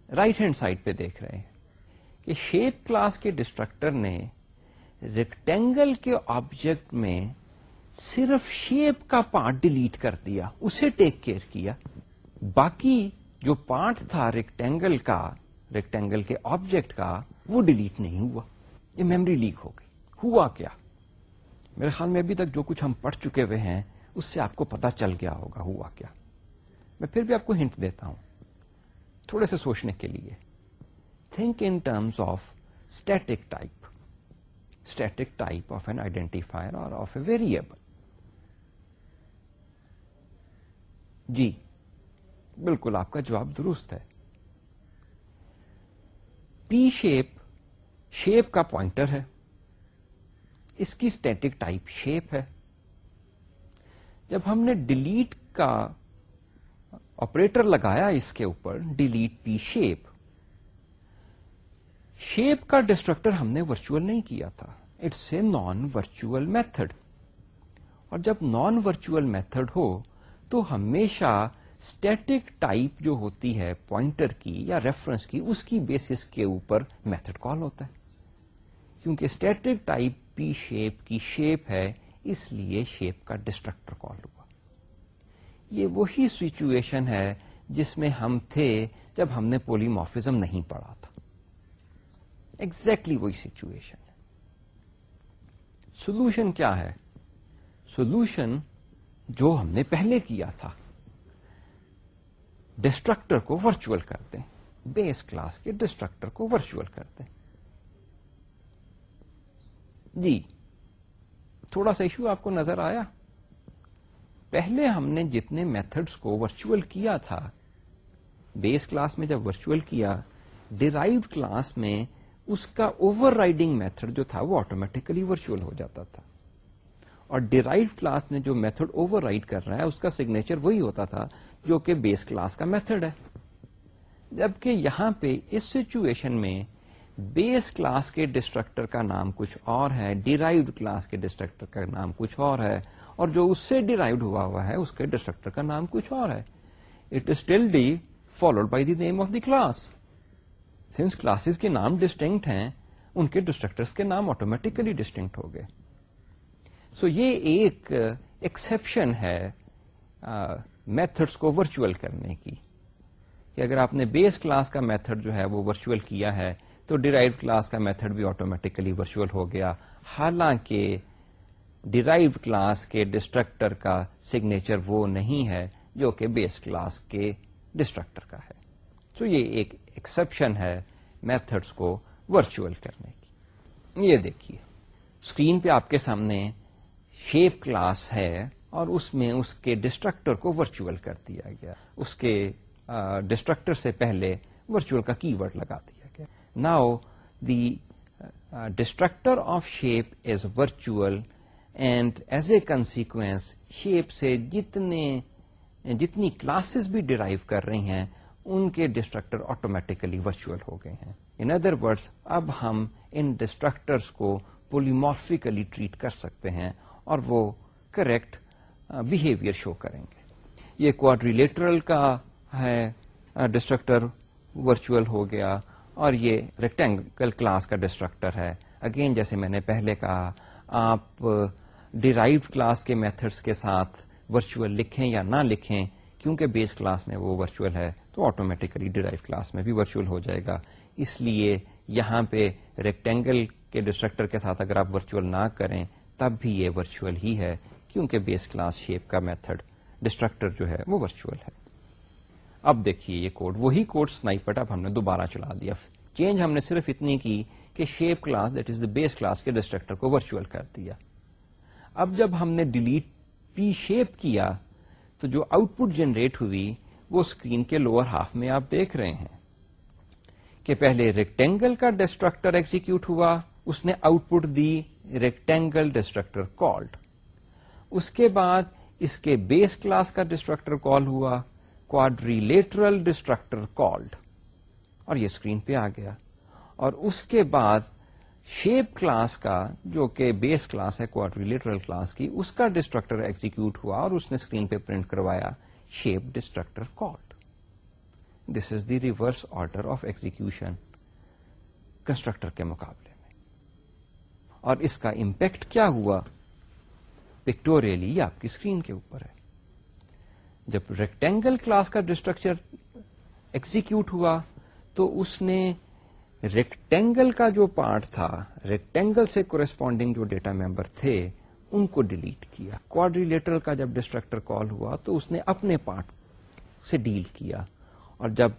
رائٹ ہینڈ سائڈ پہ دیکھ رہے ہیں کہ شیپ کلاس کے ڈسٹرکٹر نے ریکٹینگل کے آبجیکٹ میں صرف شیپ کا پارٹ ڈیلیٹ کر دیا، اسے ٹیک کیئر کیا۔ باقی جو پارٹ تھا ریکٹینگل کا ریکٹینگل کے آبجیکٹ کا، وہ ڈیلیٹ نہیں ہوا۔ یہ میموری لیک ہو گئی۔ ہوا کیا؟ میرے خیال میں ابھی تک جو کچھ ہم پڑھ چکے ہوئے ہیں، اس سے آپ کو پتا چل گیا ہوگا ہوا کیا۔ میں پھر بھی آپ کو ہنٹ دیتا ہوں۔ تھوڑے سے سوچنے کے لیے۔ Think in terms of static type static type of an identifier اور آف اے ویریبل جی۔ بالکل، آپ کا جواب درست ہے۔ پی شیپ شیپ کا پوائنٹر ہے۔ اس کی اسٹیٹک ٹائپ شیپ ہے۔ جب ہم نے ڈیلیٹ کا آپریٹر لگایا اس کے اوپر ڈیلیٹ پی شیپ شیپ کا ڈسٹرکٹر ہم نے ورچوئل نہیں کیا تھا۔ It's a non virtual method اور جب نان ورچوئل میتھڈ ہو تو ہمیشہ اسٹیٹک ٹائپ جو ہوتی ہے پوائنٹر کی یا ریفرنس کی، اس کی بیسس کے اوپر میتھڈ کال ہوتا ہے۔ کیونکہ اسٹیٹک ٹائپ پی شیپ کی شیپ ہے، اس لیے شیپ کا ڈسٹرکٹر کال ہوا۔ یہ وہی سچویشن ہے جس میں ہم تھے جب ہم نے پولیموفیزم نہیں پڑھا تھا۔ ایگزیکٹلی exactly وہی سچویشن ہے۔ سولوشن کیا ہے؟ سولوشن جو ہم نے پہلے کیا تھا۔ ڈسٹرکٹر کو ورچوئل کرتے ہیں۔ بیس کلاس کے ڈسٹرکٹر کو ورچوئل کرتے ہیں۔ جی تھوڑا سا ایشو آپ کو نظر آیا۔ پہلے ہم نے جتنے میتھڈس کو ورچوئل کیا تھا بیس کلاس میں جب ورچوئل کیا ڈیرائیوڈ کلاس میں اس کا اوور رائڈنگ میتھڈ جو تھا وہ آٹومیٹیکلی ورچوئل ہو جاتا تھا۔ اور ڈیرائیو کلاس میں جو میتھڈ اوور رائڈ کر رہا ہے، اس کا سگنیچر وہی ہوتا تھا جو کہ بیس کلاس کا میتھڈ ہے۔ جبکہ یہاں پہ اس سچویشن میں بیس کلاس کے ڈسٹرکٹر کا نام کچھ اور ہے ڈیرائیوڈ کلاس کے ڈسٹرکٹر کا نام کچھ اور ہے، اور جو اس سے ڈیرائیوڈ ہوا ہوا ہے، اس کے ڈسٹرکٹر کا نام کچھ اور ہے۔ It is still the followed by the name of the class since classes کے نام ڈسٹنکٹ ہیں، ان کے ڈسٹرکٹرس کے نام آٹومیٹیکلی ڈسٹنکٹ ہو گئے۔ سو یہ ایک ایکسپشن ہے میتھڈس کو ورچوئل کرنے کی۔ کہ اگر آپ نے بیس کلاس کا میتھڈ جو ہے وہ ورچوئل کیا ہے، تو ڈیرائیو کلاس کا میتھڈ بھی آٹومیٹیکلی ورچوئل ہو گیا۔ حالانکہ ڈیرائیو کلاس کے ڈسٹرکٹر کا سگنیچر وہ نہیں ہے، جو کہ بیس کلاس کے ڈسٹرکٹر کا ہے۔ تو یہ ایک ایکسپشن ہے میتھڈس کو ورچوئل کرنے کی۔ یہ دیکھیے اسکرین پہ آپ کے سامنے شیپ کلاس ہے اور اس میں اس کے ڈسٹرکٹر کو ورچوئل کر دیا گیا۔ اس کے ڈسٹرکٹر سے پہلے ورچوئل کا کی ورڈ لگا دیا گیا۔ Now the destructor of shape is virtual and as a consequence shape سے جتنے، جتنی کلاسز بھی ڈرائیو کر رہی ہیں، ان کے ڈسٹرکٹر آٹومیٹیکلی ورچوئل ہو گئے ہیں۔ ان ادر ورڈس اب ہم ان ڈسٹرکٹرس کو پولیمارفیکلی ٹریٹ کر سکتے ہیں۔ اور وہ کریکٹ بہیویئر شو کریں گے۔ یہ کوڈریلیٹرل کا ہے ڈسٹرکٹر ورچوئل ہو گیا اور یہ ریکٹینگل کلاس کا ڈسٹرکٹر ہے۔ اگین جیسے میں نے پہلے کہا، آپ ڈیرائیوڈ کلاس کے میتھڈس کے ساتھ ورچوئل لکھیں یا نہ لکھیں، کیونکہ بیس کلاس میں وہ ورچوئل ہے، تو آٹومیٹیکلی ڈیرائیو کلاس میں بھی ورچوئل ہو جائے گا۔ اس لیے یہاں پہ ریکٹینگل کے ڈسٹرکٹر کے ساتھ اگر آپ ورچوئل نہ کریں تب بھی یہ ورچوئل ہی ہے، کیونکہ بیس کلاس شیپ کا میتھڈ، ڈسٹرکٹر جو ہے وہ ورچوئل ہے۔ اب دیکھیے یہ کوڈ، وہی کوڈ سنائپٹ اب ہم نے دوبارہ چلا دیا۔ چینج ہم نے صرف اتنی کی کہ shape class, that is the base class کے ڈسٹرکٹر کو ورچوئل کر دیا۔ اب جب ہم نے ڈیلیٹ پی شیپ کیا، تو جو آؤٹ پٹ جنریٹ ہوئی، وہ اسکرین کے لوور ہاف میں آپ دیکھ رہے ہیں۔ کہ پہلے ریکٹینگل کا ڈسٹرکٹر ایکزیکیوٹ ہوا، اس نے output the rectangle destructor called اس کے بعد اس کے بیس کلاس کا ڈسٹرکٹر کال ہوا کوڈریلیٹرل ڈسٹرکٹر کالڈ اور یہ اسکرین پہ آ گیا. اور اس کے بعد شیپ کلاس کا، جو کہ بیس کلاس ہے کوڈریلیٹرل کلاس کی، اس کا ڈسٹرکٹر ایگزیکیوٹ ہوا اور اس نے اسکرین پہ پرنٹ کروایا shape destructor called this is the reverse order of execution constructor کے مقابلے. اور اس کا امپیکٹ کیا ہوا؟ پکٹوریلی آپ کی اسکرین کے اوپر ہے۔ جب ریکٹینگل کلاس کا ڈسٹرکچر ایکزیکیوٹ ہوا، تو اس نے ریکٹینگل کا جو پارٹ تھا ریکٹینگل سے کورسپونڈنگ جو ڈیٹا ممبر تھے، ان کو ڈیلیٹ کیا۔ کوڈریلیٹرل کا جب ڈسٹرکٹر کال ہوا، تو اس نے اپنے پارٹ سے ڈیل کیا۔ اور جب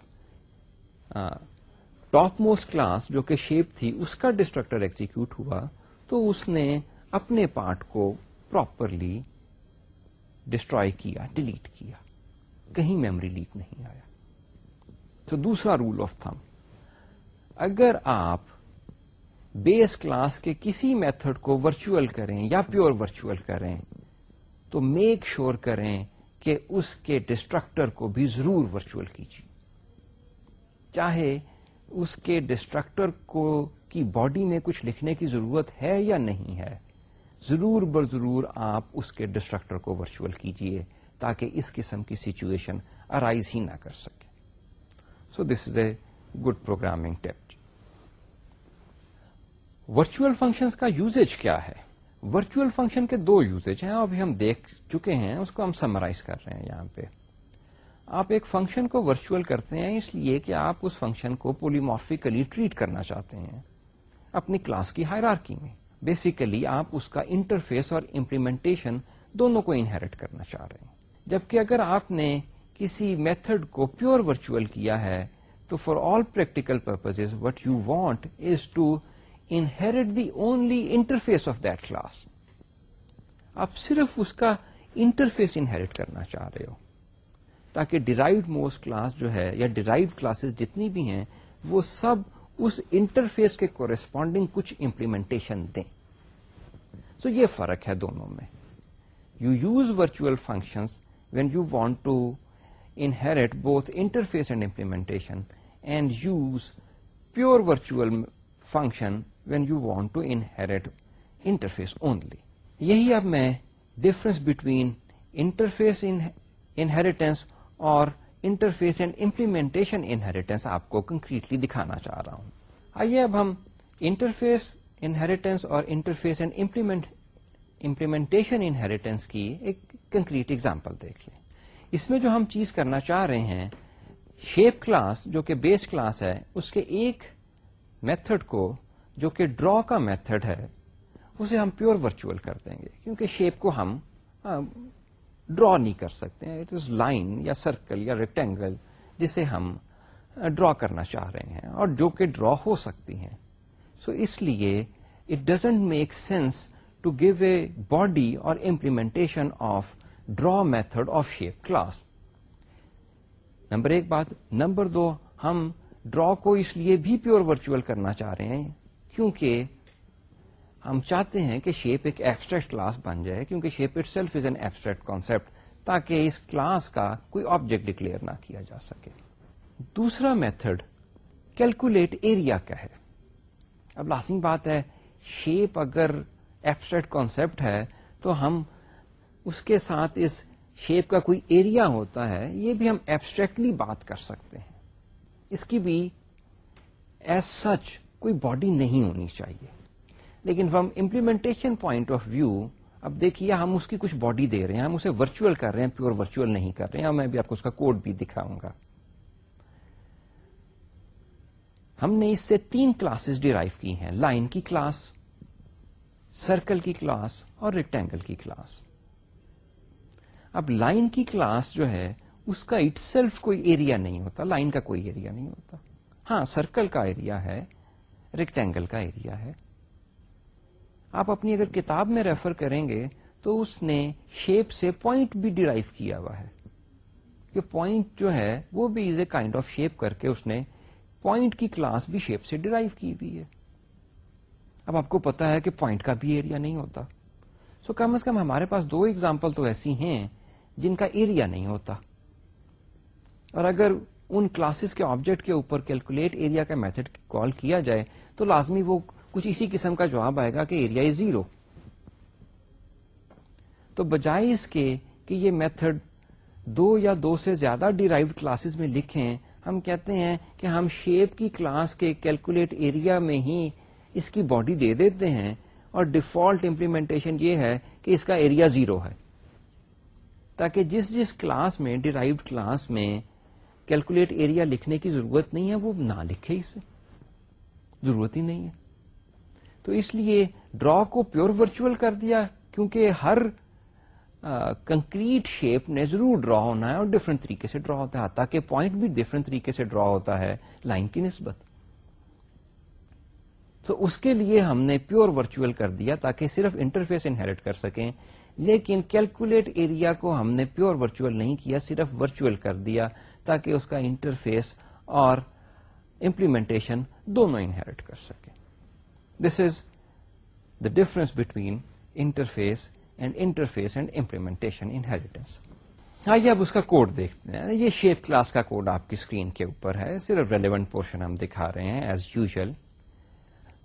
ٹاپ موسٹ کلاس جو کہ شیپ تھی، اس کا ڈسٹرکٹر ایگزیکیوٹ ہوا تو اس نے اپنے پارٹ کو پراپرلی ڈسٹروائے کیا ڈیلیٹ کیا. کہیں میموری لیک نہیں آیا. تو دوسرا رول آف تھم اگر آپ بیس کلاس کے کسی میتھڈ کو ورچوئل کریں یا پیور ورچوئل کریں، تو میک شور کریں کہ اس کے ڈسٹرکٹر کو بھی ضرور ورچوئل کیجیے. چاہے اس کے ڈسٹرکٹر کو کی باڈی میں کچھ لکھنے کی ضرورت ہے یا نہیں ہے؟ ضرور بر ضرور آپ اس کے ڈسٹرکٹر کو ورچوئل کیجیے تاکہ اس قسم کی سچویشن ارائز ہی نہ کر سکے۔ So this is a good programming tip virtual functions کا یوزیج کیا ہے؟ ورچوئل فنکشن کے دو یوزیج ہیں۔ ابھی ہم دیکھ چکے ہیں، اس کو ہم سمرائز کر رہے ہیں یہاں پہ۔ آپ ایک فنکشن کو ورچوئل کرتے ہیں اس لیے کہ آپ اس فنکشن کو پولیمارفیکلی ٹریٹ کرنا چاہتے ہیں۔ اپنی کلاس کی ہائرارکی میں۔ بیسیکلی آپ اس کا انٹرفیس اور امپلیمنٹیشن دونوں کو انہیریٹ کرنا چاہ رہے ہیں۔ جبکہ اگر آپ نے کسی میتھڈ کو پیور ورچوئل کیا ہے، تو for all practical purpose what you want is to inherit the only interface of that class آپ صرف اس کا انٹرفیس انہیریٹ کرنا چاہ رہے ہو۔ تاکہ ڈیرائیوڈ موسٹ کلاس جو ہے یا ڈیرائیوڈ کلاسز جتنی بھی ہیں، وہ سب اس انٹرفیس کے کورسپونڈنگ کچھ امپلیمنٹیشن دیں۔ سو یہ فرق ہے دونوں میں۔ You use virtual functions when you want to inherit both interface and implementation and use pure virtual function when you want to inherit interface only یہی اب میں ڈفرنس بٹوین انٹرفیس انہیریٹینس اور انٹرفیس اینڈ امپلیمنٹیشن انہیریٹینس آپ کو concretely دکھانا چاہ رہا ہوں۔ آئیے اب ہم انٹرفیس انہیریٹینس اور interface and implement implementation inheritance کی ایک کنکریٹ ایگزامپل دیکھ لیں۔ اس میں جو ہم چیز کرنا چاہ رہے ہیں شیپ کلاس جو کہ بیس کلاس ہے، اس کے ایک میتھڈ کو جو کہ ڈرا کا میتھڈ ہے، اسے ہم پیور ورچوئل کر دیں گے۔ کیونکہ شیپ کو ہم ڈرا نہیں کر سکتے اٹ از لائن یا سرکل یا ریکٹینگل جسے ہم ڈرا کرنا چاہ رہے ہیں اور جو کہ ڈرا ہو سکتی ہیں۔ سو so اس لیے it doesn't make sense to give a body اور implementation of draw method of shape class number ایک بات نمبر دو ہم ڈرا کو اس لیے بھی پیور ورچوئل کرنا چاہ رہے ہیں کیونکہ ہم چاہتے ہیں کہ شیپ ایک ایبسٹریکٹ کلاس بن جائے، کیونکہ shape itself is an abstract concept تاکہ اس کلاس کا کوئی آبجیکٹ ڈکلیئر نہ کیا جا سکے۔ دوسرا میتھڈ کیلکولیٹ ایریا کا ہے۔ اب لازمی بات ہے شیپ اگر ایبسٹریکٹ کانسپٹ ہے، تو ہم اس کے ساتھ اس شیپ کا کوئی ایریا ہوتا ہے، یہ بھی ہم ایبسٹریکٹلی بات کر سکتے ہیں۔ اس کی بھی ایز سچ کوئی باڈی نہیں ہونی چاہیے۔ لیکن from implementation point of view اب دیکھیے ہم اس کی کچھ باڈی دے رہے ہیں، ہم اسے ورچوئل کر رہے ہیں پیور ورچوئل نہیں کر رہے ہیں۔ میں بھی آپ کو اس کا کوڈ بھی دکھاؤں گا۔ ہم نے اس سے تین کلاسز ڈیرائیو کی ہیں لائن کی کلاس سرکل کی کلاس اور ریکٹینگل کی کلاس اب لائن کی کلاس جو ہے، اس کا اٹ سیلف کوئی ایریا نہیں ہوتا لائن کا کوئی ایریا نہیں ہوتا۔ ہاں سرکل کا ایریا ہے ریکٹینگل کا ایریا ہے۔ آپ اپنی اگر کتاب میں ریفر کریں گے تو اس نے شیپ سے پوائنٹ بھی ڈیرائیو کیا ہوا ہے۔ کہ پوائنٹ جو ہے وہ بھی is a kind of shape کر کے اس نے پوائنٹ کی کلاس بھی شیپ سے ڈیرائیو کی ہوئی ہے۔ اب آپ کو پتا ہے کہ پوائنٹ کا بھی ایریا نہیں ہوتا۔ سو so کم از کم ہمارے پاس دو ایگزامپل تو ایسی ہیں جن کا ایریا نہیں ہوتا۔ اور اگر ان کلاسز کے آبجیکٹ کے اوپر کیلکولیٹ ایریا کا میتھڈ کال کیا جائے تو لازمی وہ کچھ اسی قسم کا جواب آئے گا کہ ایریا از زیرو تو بجائے اس کے کہ یہ میتھڈ دو یا دو سے زیادہ ڈیرائیوڈ کلاسز میں لکھیں، ہم کہتے ہیں کہ ہم شیپ کی کلاس کے کیلکولیٹ ایریا میں ہی اس کی باڈی دے دیتے ہیں اور ڈیفالٹ امپلیمنٹیشن یہ ہے کہ اس کا ایریا زیرو ہے۔ تاکہ جس جس کلاس میں ڈیرائیوڈ کلاس میں کیلکولیٹ ایریا لکھنے کی ضرورت نہیں ہے، وہ نہ لکھے اسے۔ ضرورت ہی نہیں ہے۔ تو اس لیے ڈرا کو پیور ورچوئل کر دیا، کیونکہ ہر کنکریٹ شیپ نے ضرور ڈرا ہونا ہے اور ڈفرنٹ طریقے سے ڈرا ہوتا ہے، تاکہ پوائنٹ بھی ڈفرنٹ طریقے سے ڈرا ہوتا ہے لائن کی نسبت۔ تو اس کے لیے ہم نے پیور ورچوئل کر دیا تاکہ صرف انٹرفیس انہیریٹ کر سکیں، لیکن کیلکولیٹ ایریا کو ہم نے پیور ورچوئل نہیں کیا، صرف ورچوئل کر دیا تاکہ اس کا انٹرفیس اور امپلیمنٹیشن دونوں انہیریٹ کر سکے this is the difference between interface and interface and implementation inheritance آئیے اب اس کا کوڈ دیکھتے ہیں یہ شیپ کلاس کا کوڈ آپ کی اسکرین کے اوپر ہے صرف ریلیونٹ پورشن ہم دکھا رہے ہیں as usual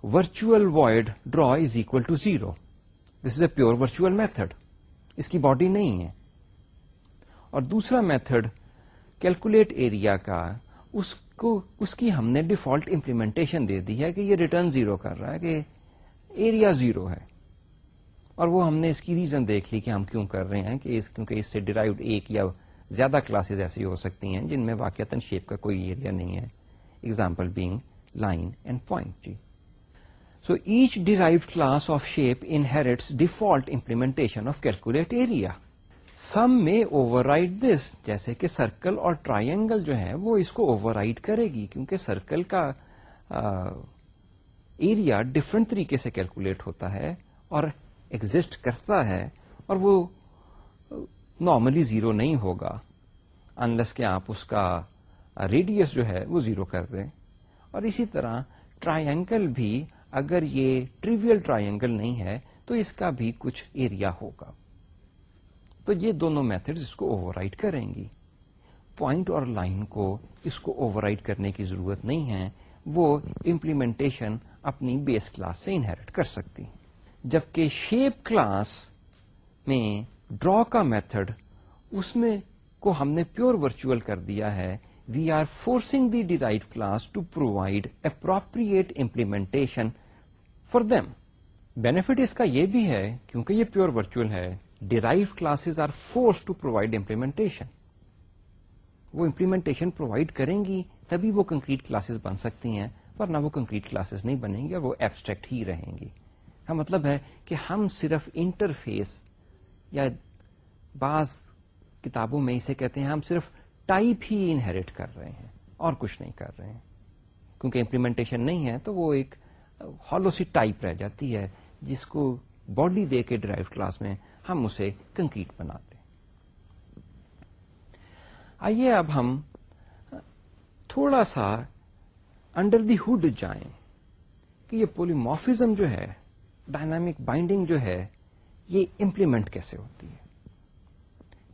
virtual void draw is equal to zero this is a pure virtual method اس کی باڈی نہیں ہے اور دوسرا میتھڈ کیلکولیٹ ایریا کا اس کو اس کی ہم نے ڈیفالٹ امپلیمنٹیشن دے دی ہے کہ یہ ریٹرن زیرو کر رہا ہے کہ ایریا زیرو ہے۔ اور وہ ہم نے اس کی ریزن دیکھ لی کہ ہم کیوں کر رہے ہیں کہ اس کیونکہ اس سے ڈرائیوڈ ایک یا زیادہ کلاسز ایسی ہو سکتی ہیں جن میں واقع شیپ کا کوئی ایریا نہیں ہے۔ Example being line and point G. So each derived class of shape inherits default implementation of calculate area some میں اوور رائڈ دس جیسے کہ سرکل اور ٹرائنگل جو ہے وہ اس کو اوور رائڈ کرے گی، کیونکہ سرکل کا ایریا ڈفرنٹ طریقے سے کیلکولیٹ ہوتا ہے اور ایگزٹ کرتا ہے اور وہ نارملی زیرو نہیں ہوگا انلس کہ آپ اس کا ریڈیس جو ہے وہ زیرو کر دیں۔ اور اسی طرح ٹرائنگل بھی اگر یہ ٹریویل ٹرائنگل نہیں ہے، تو اس کا بھی کچھ ایریا ہوگا۔ تو یہ دونوں میتھڈ اس کو اوور رائڈ کریں گی۔ پوائنٹ اور لائن کو اس کو اوور رائڈ کرنے کی ضرورت نہیں ہے۔ وہ امپلیمنٹیشن اپنی بیس کلاس سے انہیریٹ کر سکتی جبکہ شیپ کلاس میں ڈرا کا میتھڈ اس میں کو ہم نے پیور ورچوئل کر دیا ہے۔ We are forcing the derive class to provide appropriate implementation for them benefit اس کا یہ بھی ہے کیونکہ یہ پیور ورچوئل ہے۔ Derive classes are force to provide implementation وہ امپلیمنٹیشن پرووائڈ کریں گی، تبھی وہ کنکریٹ کلاسز بن سکتی ہیں، ورنہ وہ کنکریٹ کلاسز نہیں بنیں گی اور وہ ایبسٹریکٹ ہی رہیں گی۔ کا مطلب ہے کہ ہم صرف انٹرفیس یا بعض کتابوں میں اسے کہتے ہیں، ہم صرف ٹائپ ہی انہیریٹ کر رہے ہیں اور کچھ نہیں کر رہے ہیں۔ کیونکہ امپلیمنٹیشن نہیں ہے، تو وہ ایک ہالو سی ٹائپ رہ جاتی ہے، جس کو باڈی دے کے ڈرائیو کلاس میں ہم اسے کنکریٹ بناتے آئیے اب ہم تھوڑا سا انڈر دی ہوڈ جائیں کہ یہ پولیموفیزم جو ہے ڈائنامک بائنڈنگ جو ہے، یہ امپلیمنٹ کیسے ہوتی ہے۔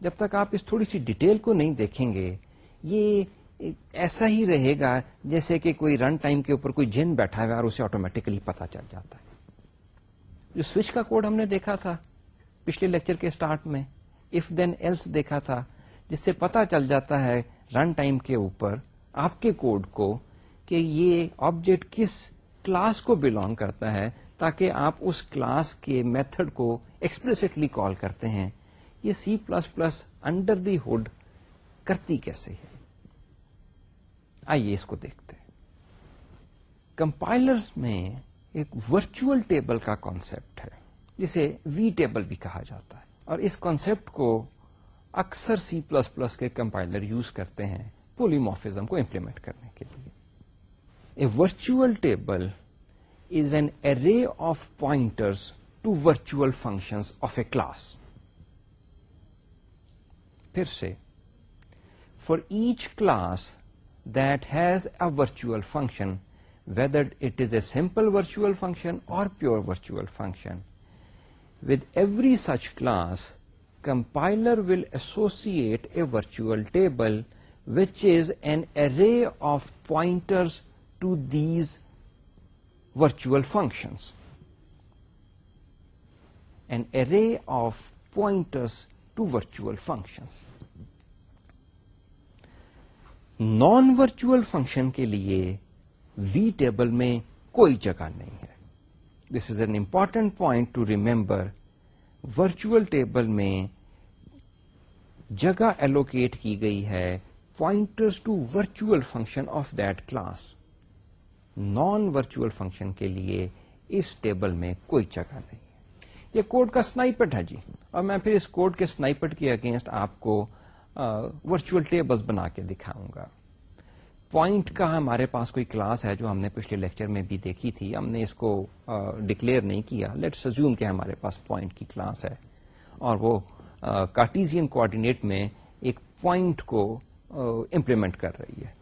جب تک آپ اس تھوڑی سی ڈیٹیل کو نہیں دیکھیں گے، یہ ایسا ہی رہے گا جیسے کہ کوئی رن ٹائم کے اوپر کوئی جن بیٹھا ہوا اور اسے آٹومیٹکلی پتا چل جاتا ہے۔ جو سوئچ کا کوڈ ہم نے دیکھا تھا پچھلے لیکچر کے اسٹارٹ میں اف دین ایلس دیکھا تھا، جس سے پتا چل جاتا ہے رن ٹائم کے اوپر آپ کے کوڈ کو کہ یہ آبجیکٹ کس کلاس کو بلونگ کرتا ہے تاکہ آپ اس کلاس کے میتھڈ کو ایکسپلسٹلی کال کرتے ہیں۔ یہ C plus plus under the hood کرتی کیسے ہے؟ آئیے اس کو دیکھتے کمپائلرز میں ایک ورچوئل ٹیبل کا کانسیپٹ ہے۔ جسے وی ٹیبل بھی کہا جاتا ہے۔ اور اس کانسیپٹ کو اکثر سی پلس پلس کے کمپائلر یوز کرتے ہیں پولیموفیزم کو امپلیمنٹ کرنے کے لیے۔ A virtual table is an array of pointers to virtual functions of a class پھر سے for each class that has a virtual function whether it is a simple virtual function اور pure virtual function with every such class compiler will associate a virtual table which is an array of pointers to these virtual functions an array of pointers to virtual functions non virtual function کے لیے V table میں کوئی جگہ نہیں ہے۔ This is an important point to remember virtual table میں جگہ allocate کی گئی ہے pointers to virtual function of that class non virtual function کے لیے اس ٹیبل میں کوئی جگہ نہیں ہے۔ یہ کوڈ کا سنائپٹ ہے جی۔ اور میں پھر اس کوڈ کے سنائپٹ کے اگینسٹ آپ کو ورچوئل ٹیبلز بنا کے دکھاؤں گا۔ پوائنٹ کا ہمارے پاس کوئی کلاس ہے جو ہم نے پچھلے لیکچر میں بھی دیکھی تھی ہم نے اس کو ڈکلیئر نہیں کیا. لیٹ سزوم کہ ہمارے پاس پوائنٹ کی کلاس ہے۔ اور وہ کارٹیزین کوآڈینیٹ میں ایک پوائنٹ کو امپلیمنٹ کر رہی ہے۔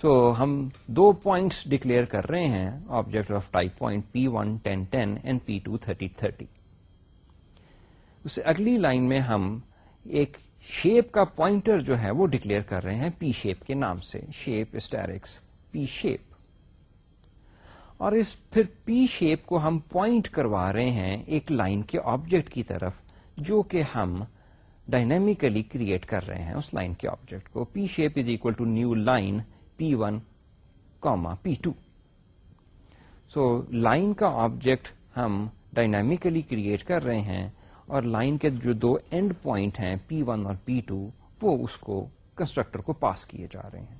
سو so, ہم دو پوائنٹس ڈکلیئر کر رہے ہیں object of type point P one ten ten and P two thirty thirty اس اگلی لائن میں ہم ایک شیپ کا پوائنٹر جو ہے وہ ڈکلیئر کر رہے ہیں پی شیپ کے نام سے، شیپ، اسٹیرکس، پی شیپ۔ اور اس پھر پی شیپ کو ہم پوائنٹ کروا رہے ہیں ایک لائن کے آبجیکٹ کی طرف، جو کہ ہم ڈائنمیکلی کریٹ کر رہے ہیں اس لائن کے آبجیکٹ کو۔ P shape is equal to new line P one comma P two so line کا آبجیکٹ ہم ڈائنمیکلی کریٹ کر رہے ہیں۔ اور لائن کے جو دو اینڈ پوائنٹ ہیں پی ون اور پی ٹو وہ اس کو کنسٹرکٹر کو پاس کیے جا رہے ہیں۔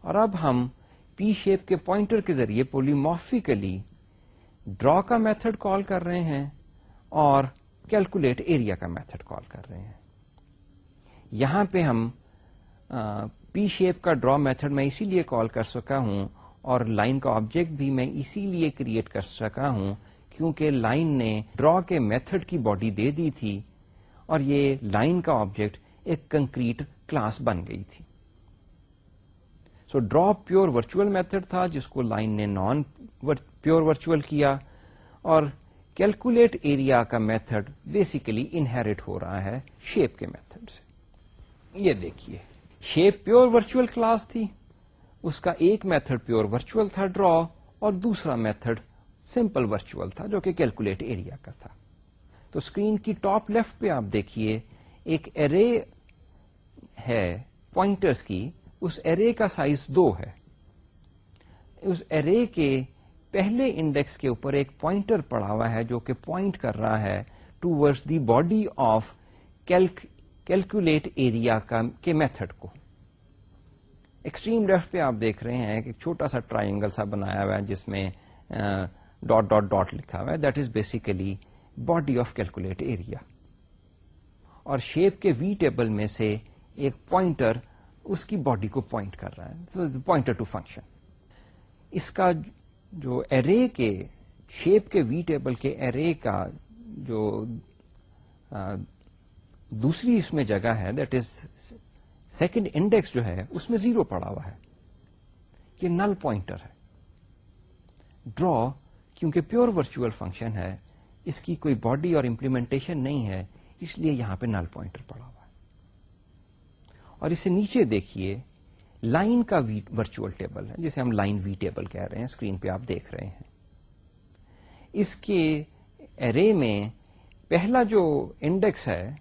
اور اب ہم پی شیپ کے پوائنٹر کے ذریعے پولیموفیکلی ڈرا کا میتھڈ کال کر رہے ہیں اور کیلکولیٹ ایریا کا میتھڈ کال کر رہے ہیں۔ یہاں پہ ہم پی شیپ کا ڈرا میتھڈ میں اسی لیے کال کر سکا ہوں اور لائن کا آبجیکٹ بھی میں اسی لیے کریٹ کر سکا ہوں کیونکہ لائن نے ڈرا کے میتھڈ کی باڈی دے دی تھی اور یہ لائن کا آبجیکٹ ایک کنکریٹ کلاس بن گئی تھی۔ So draw pure virtual method تھا جس کو لائن نے نان پیور ورچوئل کیا اور کیلکولیٹ ایریا کا میتھڈ بیسیکلی انہیریٹ ہو رہا ہے شیپ کے میتھڈ سے۔ یہ دیکھیے، شیپ پیور ورچوئل کلاس تھی، اس کا ایک میتھڈ پیور ورچوئل تھا ڈرا اور دوسرا میتھڈ سمپل ورچوئل تھا جو کہ کیلکولیٹ ایریا کا تھا۔ تو اسکرین کی ٹاپ لیفٹ پہ آپ دیکھیے، ایک ارے ہے پوائنٹرس کی، اس ارے کا سائز دو ہے۔ اس ارے کے پہلے انڈیکس کے اوپر ایک پوائنٹر پڑا ہوا ہے جو کہ پوائنٹ کر رہا ہے toward the body of calculate area کے میتھڈ کو۔ ایکسٹریم لیفٹ پہ آپ دیکھ رہے ہیں کہ چھوٹا سا ٹرائنگل سا بنایا ہوا ہے جس میں ڈاٹ ڈاٹ ڈاٹ لکھا ہوا ہے۔ That is basically body of calculate area اور شیپ کے وی ٹیبل میں سے ایک پوائنٹر اس کی باڈی کو پوائنٹ کر رہا ہے۔ پوائنٹر ٹو فنکشن اس کا جو ارے کے شیپ کے وی ٹیبل کے ارے کا جو دوسری اس میں جگہ ہے دیٹ از سیکنڈ انڈیکس جو ہے، اس میں زیرو پڑا ہوا ہے۔ یہ نل پوائنٹر ہے۔ ڈرا کیونکہ پیور ورچوئل فنکشن ہے، اس کی کوئی باڈی اور امپلیمنٹیشن نہیں ہے، اس لیے یہاں پہ نل پوائنٹر پڑا ہوا ہے۔ اور اسے نیچے دیکھیے لائن کا ورچوئل ٹیبل ہے، جسے ہم لائن وی ٹیبل کہہ رہے ہیں اسکرین پہ آپ دیکھ رہے ہیں۔ اس کے ارے میں پہلا جو انڈیکس ہے،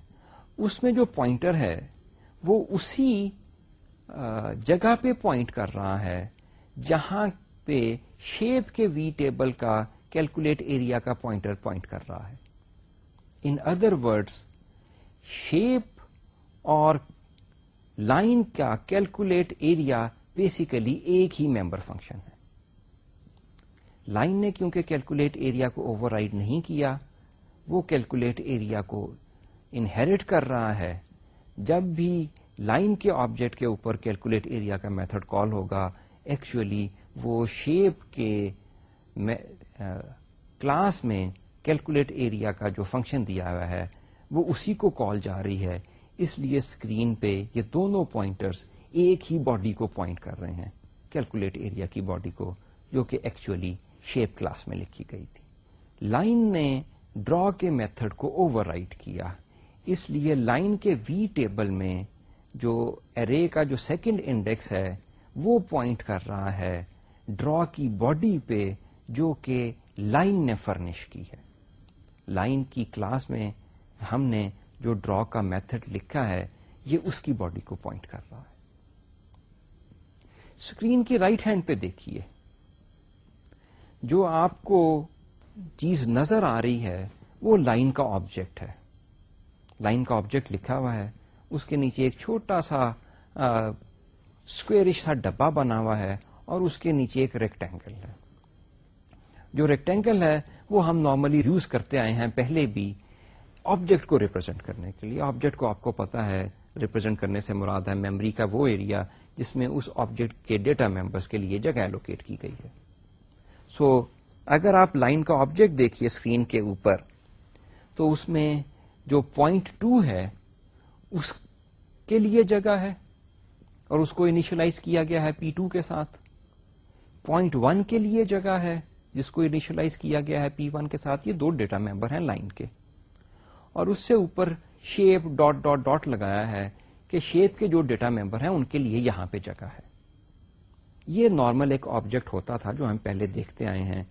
اس میں جو پوائنٹر ہے، وہ اسی جگہ پہ پوائنٹ کر رہا ہے، جہاں پہ شیپ کے وی ٹیبل کا کیلکولیٹ ایریا کا پوائنٹر پوائنٹ کر رہا ہے۔ ان ادر ورڈس شیپ اور لائن کا کیلکولیٹ ایریا بیسیکلی ایک ہی ممبر فنکشن ہے۔ لائن نے کیونکہ کیلکولیٹ ایریا کو اوور رائڈ نہیں کیا، وہ کیلکولیٹ ایریا کو انہیریٹ کر رہا ہے۔ جب بھی لائن کے آبجیکٹ کے اوپر کیلکولیٹ ایریا کا میتھڈ کال ہوگا ایکچولی وہ شیپ کے کلاس uh, میں کیلکولیٹ ایریا کا جو فنکشن دیا ہوا ہے، وہ اسی کو کال جا رہی ہے۔ اس لیے اسکرین پہ یہ دونوں پوائنٹرز ایک ہی باڈی کو پوائنٹ کر رہے ہیں۔ کیلکولیٹ ایریا کی باڈی کو، جو کہ ایکچولی شیپ کلاس میں لکھی گئی تھی۔ لائن نے ڈرا کے میتھڈ کو اوور رائٹ کیا۔ اس لیے لائن کے وی ٹیبل میں جو ارے کا جو سیکنڈ انڈیکس ہے، وہ پوائنٹ کر رہا ہے۔ ڈرا کی باڈی پہ جو کہ لائن نے فرنش کی ہے۔ لائن کی کلاس میں ہم نے جو ڈرا کا میتھڈ لکھا ہے، یہ اس کی باڈی کو پوائنٹ کر رہا ہے۔ اسکرین کی رائٹ ہینڈ پہ دیکھیے۔ جو آپ کو چیز نظر آ رہی ہے، وہ لائن کا آبجیکٹ ہے۔ لائن کا آبجیکٹ لکھا ہوا ہے۔ اس کے نیچے ایک چھوٹا سا اسکوئرش سا ڈبا بنا ہوا ہے۔ اور اس کے نیچے ایک ریکٹینگل ہے۔ جو ریکٹینگل ہے وہ ہم نارملی یوز کرتے آئے ہیں پہلے بھی آبجیکٹ کو ریپرزینٹ کرنے کے لیے۔ آبجیکٹ کو آپ کو پتا ہے ریپرزینٹ کرنے سے مراد ہے میموری کا وہ ایریا جس میں اس آبجیکٹ کے ڈیٹا ممبرس کے لیے جگہ الوکیٹ کی گئی ہے۔ سو so, اگر آپ لائن کا آبجیکٹ دیکھیے اسکرین کے اوپر تو اس میں جو پوائنٹ ٹو ہے اس کے لیے جگہ ہے اور اس کو انیشلائز کیا گیا ہے پی ٹو کے ساتھ۔ پوائنٹ ون کے لیے جگہ ہے، جس کو انیشلائز کیا گیا ہے پی ون کے ساتھ، یہ دو ڈیٹا ممبر ہیں لائن کے۔ اور اس سے اوپر شیپ ڈاٹ ڈاٹ ڈاٹ لگایا ہے کہ شیپ کے جو ڈیٹا ممبر ہیں، ان کے لیے یہاں پہ جگہ ہے۔ یہ نارمل ایک آبجیکٹ ہوتا تھا جو ہم پہلے دیکھتے آئے ہیں۔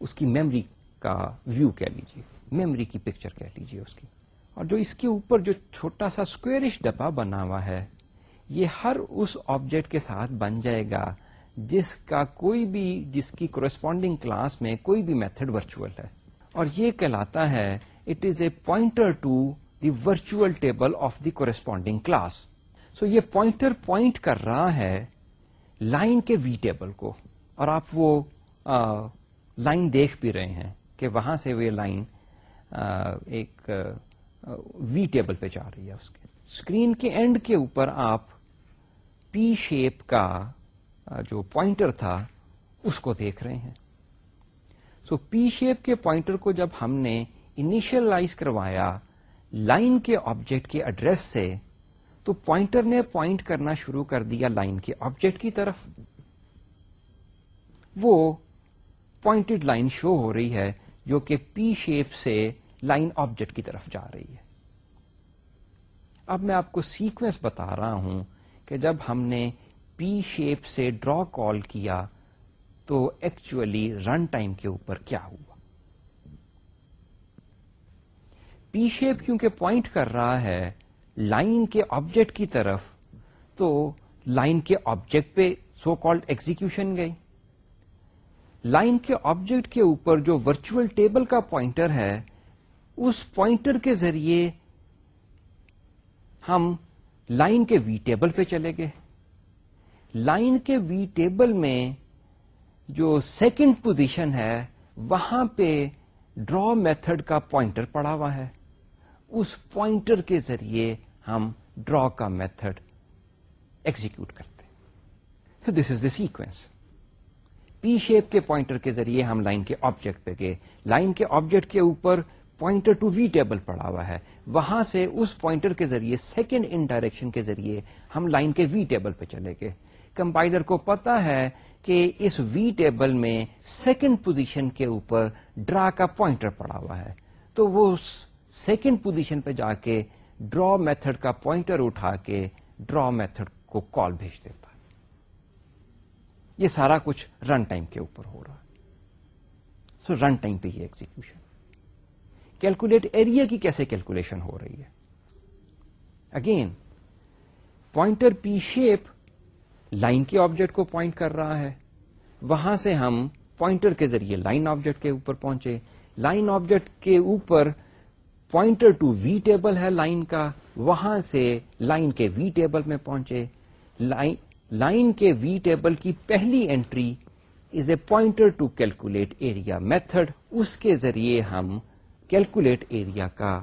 اس کی میمری کا ویو کہہ لیجیے میمری کی پکچر کہہ لیجیے اس کی۔ اور جو اس کے اوپر جو چھوٹا سا اسکوئرش ڈبا بنا ہوا ہے، یہ ہر اس آبجیکٹ کے ساتھ بن جائے گا جس کا کوئی بھی، جس کی کورسپونڈنگ کلاس میں کوئی بھی میتھڈ ورچوئل ہے۔ اور یہ کہلاتا ہے it is a pointer to the virtual table of the corresponding class so یہ پوائنٹر پوائنٹ کر رہا ہے لائن کے وی ٹیبل کو۔ اور آپ وہ لائن دیکھ بھی رہے ہیں کہ وہاں سے وہ لائن ایک وی ٹیبل پہ جا رہی ہے اس کے۔ اسکرین کے اینڈ کے اوپر آپ پی شیپ کا جو پوائنٹر تھا، اس کو دیکھ رہے ہیں۔ سو پی شیپ کے پوائنٹر کو جب ہم نے انیشلائز کروایا لائن کے آبجیکٹ کے ایڈریس سے، تو پوائنٹر نے پوائنٹ کرنا شروع کر دیا لائن کے آبجیکٹ کی طرف۔ وہ پوائنٹڈ لائن شو ہو رہی ہے، جو کہ پی شیپ سے لائن آبجیکٹ کی طرف جا رہی ہے۔ اب میں آپ کو سیکوینس بتا رہا ہوں کہ جب ہم نے پی شیپ سے ڈرا کال کیا تو ایکچولی رن ٹائم کے اوپر کیا ہوا؟ پی شیپ کیونکہ پوائنٹ کر رہا ہے لائن کے آبجیکٹ کی طرف، تو لائن کے آبجیکٹ پہ سو کالڈ ایگزیکشن گئی۔ لائن کے آبجیکٹ کے اوپر جو ورچوئل ٹیبل کا پوائنٹر ہے، اس پوائنٹر کے ذریعے ہم لائن کے وی ٹیبل پہ چلے گئے۔ لائن کے وی ٹیبل میں جو سیکنڈ پوزیشن ہے، وہاں پہ ڈرا میتھڈ کا پوائنٹر پڑا ہوا ہے۔ اس پوائنٹر کے ذریعے ہم ڈرا کا میتھڈ ایگزیکیوٹ کرتے this is the sequence P shape کے پوائنٹر کے ذریعے ہم لائن کے آبجیکٹ پہ گئے۔ لائن کے آبجیکٹ کے اوپر پوائنٹر ٹو وی ٹیبل پڑا ہوا ہے۔ وہاں سے اس پوائنٹر کے ذریعے سیکنڈ ان ڈائریکشن کے ذریعے ہم لائن کے وی ٹیبل پہ چلے گئے۔ کمپائلر کو پتا ہے کہ اس وی ٹیبل میں سیکنڈ پوزیشن کے اوپر ڈرا کا پوائنٹر پڑا ہوا ہے۔ تو وہ سیکنڈ پوزیشن پہ جا کے ڈرا میتھڈ کا پوائنٹر اٹھا کے ڈرا میتھڈ کو کال بھیج دیتا ہے۔ یہ سارا کچھ رن ٹائم کے اوپر ہو رہا سو رن ٹائم پہ یہ ایگزیکشن کیلکولیٹ ایریا کی کیسے کیلکولیشن ہو رہی ہے؟ Again pointer P shape line کے آبجیکٹ کو پوائنٹ کر رہا ہے۔ وہاں سے ہم پوائنٹر کے ذریعے لائن آبجیکٹ کے اوپر پہنچے۔ لائن آبجیکٹ کے اوپر پوائنٹر ٹو وی ٹیبل ہے لائن کا۔ وہاں سے لائن کے وی ٹیبل میں پہنچے۔ لائن کے وی ٹیبل کی پہلی entry is a pointer to calculate area method اس کے ذریعے ہم کیلکولیٹ ایریا کا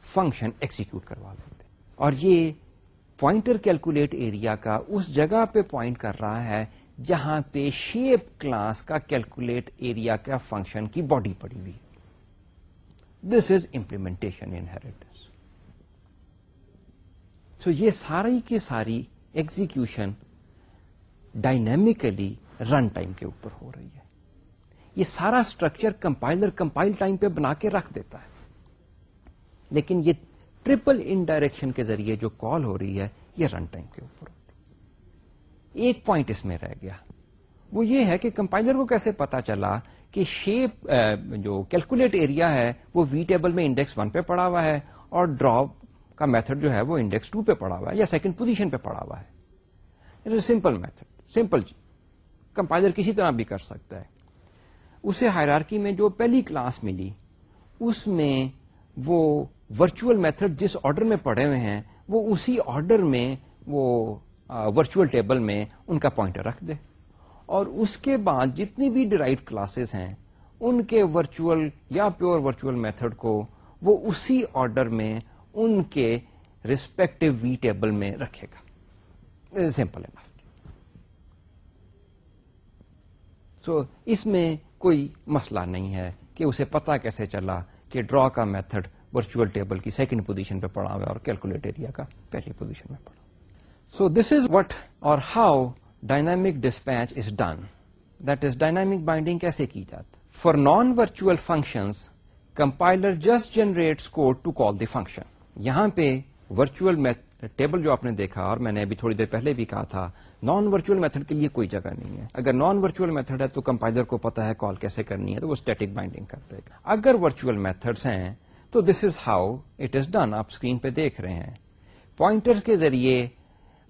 فنکشن ایکسیکیوٹ کروا لیتے۔ اور یہ پوائنٹر کیلکولیٹ ایریا کا اس جگہ پہ پوائنٹ کر رہا ہے جہاں پہ شیپ کلاس کا کیلکولیٹ ایریا کا فنکشن کی باڈی پڑی ہوئی this is implementation inheritance so یہ ساری کی ساری ایگزیکشن ڈائنمیکلی رن ٹائم کے اوپر ہو رہی ہے۔ یہ سارا اسٹرکچر کمپائلر کمپائل ٹائم پہ بنا کے رکھ دیتا ہے۔ لیکن یہ ٹریپل ان ڈائریکشن کے ذریعے جو کال ہو رہی ہے، یہ رن ٹائم کے اوپر ہوتی ایک پوائنٹ اس میں رہ گیا۔ وہ یہ ہے کہ کمپائلر کو کیسے پتا چلا کہ شیپ جو کیلکولیٹ ایریا ہے، وہ وی ٹیبل میں انڈیکس ون پہ پڑا ہوا ہے اور ڈراپ کا میتھڈ جو ہے، وہ انڈیکس ٹو پہ پڑا ہوا ہے یا سیکنڈ پوزیشن پہ پڑا ہوا ہے۔ سمپل میتھڈ سمپل کمپائلر کسی طرح بھی کر سکتا ہے۔ اسے ہائرارکی میں جو پہلی کلاس ملی، اس میں وہ ورچوئل میتھڈ جس آرڈر میں پڑے ہوئے ہیں، وہ اسی آرڈر میں، وہ ورچوئل ٹیبل میں ان کا پوائنٹر رکھ دے۔ اور اس کے بعد جتنی بھی ڈرائیو کلاسز ہیں، ان کے ورچوئل یا پیور ورچوئل میتھڈ کو وہ اسی آرڈر میں ان کے ریسپیکٹو وی ٹیبل میں رکھے گا۔ سمپل ہے سو اس میں کوئی مسئلہ نہیں ہے کہ اسے پتا کیسے چلا کہ ڈرا کا میتھڈ ورچوئل ٹیبل کی سیکنڈ پوزیشن پہ پڑا ہوا اور کیلکولیٹ ایریا کا پہلی پوزیشن میں پڑا سو دس از وٹ اور how dynamic dispatch is done that is dynamic binding کیسے کی جاتی for non virtual functions compiler just generate code to call the function یہاں پہ ورچوئل ٹیبل جو آپ نے دیکھا اور میں نے ابھی تھوڑی دیر پہلے بھی کہا تھا نان ورچوئل میتھڈ کے لیے کوئی جگہ نہیں ہے۔ اگر نان ورچوئل میتھڈ ہے تو کمپائلر کو پتا ہے کال کیسے کرنی ہے، تو وہ اسٹیٹک بائنڈنگ کر دے گا۔ اگر ورچوئل میتھڈس ہیں تو this is how it is done آپ اسکرین پہ دیکھ رہے ہیں۔ پوائنٹر کے ذریعے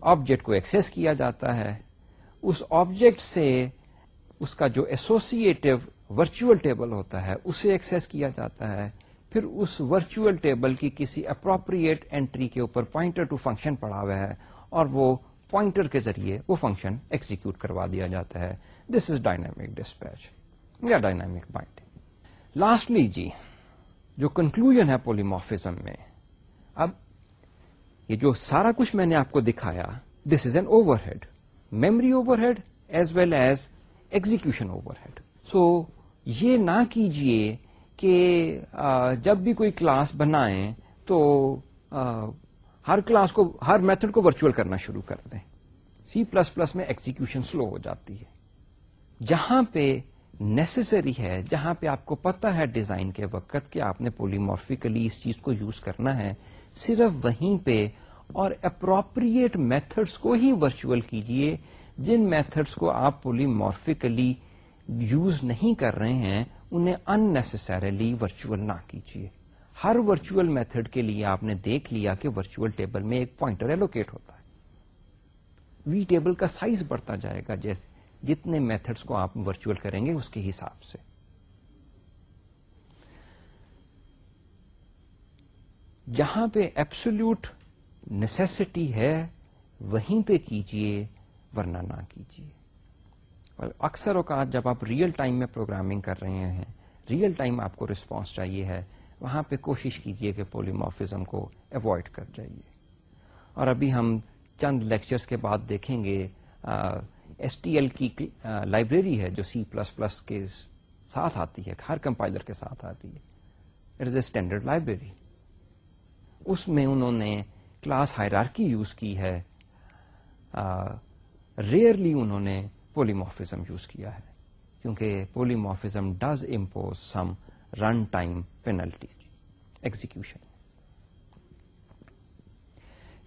آبجیکٹ کو ایکسس کیا جاتا ہے۔ اس آبجیکٹ سے اس کا جو ایسوسیٹو ورچوئل ٹیبل ہوتا ہے، اسے ایکسس کیا جاتا ہے۔ پھر اس ورچوئل ٹیبل کی کسی اپروپریٹ اینٹری کے اوپر پوائنٹر ٹو فنکشن پڑا ہوا ہے اور وہ پوائنٹر کے ذریعے وہ فنکشن ایکسیکیوٹ کروا دیا جاتا ہے۔ دس از ڈائنامک ڈسپیچ یا ڈائنامک بائنڈنگ لاسٹلی جی جو کنکلوژ ہے پولیموفیزم میں. اب، یہ جو سارا کچھ میں نے آپ کو دکھایا this is an overhead memory overhead as well as execution overhead so یہ نہ کیجیے کہ جب بھی کوئی کلاس بنائیں تو ہر کلاس کو، ہر میتھڈ کو ورچوئل کرنا شروع کر دیں. سی پلس پلس میں ایکزیکشن سلو ہو جاتی ہے. جہاں پہ نیسسری ہے، جہاں پہ آپ کو پتا ہے ڈیزائن کے وقت کہ آپ نے پولیمورفیکلی اس چیز کو یوز کرنا ہے، صرف وہیں پہ اور اپروپریٹ میتھڈس کو ہی ورچوئل کیجیے، جن میتھڈس کو آپ پولیمورفیکلی یوز نہیں کر رہے ہیں، انہیں ان نیسسریلی ورچوئل نہ کیجیے ہر ورچوئل میتھڈ کے لیے آپ نے دیکھ لیا کہ ورچوئل ٹیبل میں ایک پوائنٹر ایلوکیٹ ہوتا ہے۔ وی ٹیبل کا سائز بڑھتا جائے گا، جیسے جتنے میتھڈس کو آپ ورچوئل کریں گے اس کے حساب سے۔ جہاں پہ ایپسولوٹ نیسیسٹی ہے، وہیں پہ کیجیے، ورنہ نہ کیجیے۔ اور اکثر اوقات جب آپ ریئل ٹائم میں پروگرامنگ کر رہے ہیں ریئل ٹائم آپ کو رسپانس چاہیے ہے، وہاں پہ کوشش کیجیے کہ پولیموفزم کو اوائڈ کر جائیے۔ اور ابھی ہم چند لیکچرز کے بعد دیکھیں گے ایس ٹی ایل کی لائبریری ہے جو سی پلس پلس کے ساتھ آتی ہے، ہر کمپائلر کے ساتھ آتی ہے۔ It is a standard library اس میں انہوں نے کلاس ہائرارکی یوز کی ہے۔ ریئرلی انہوں نے پولیموفزم یوز کیا ہے۔ کیونکہ polymorphism does impose some run time penalty execution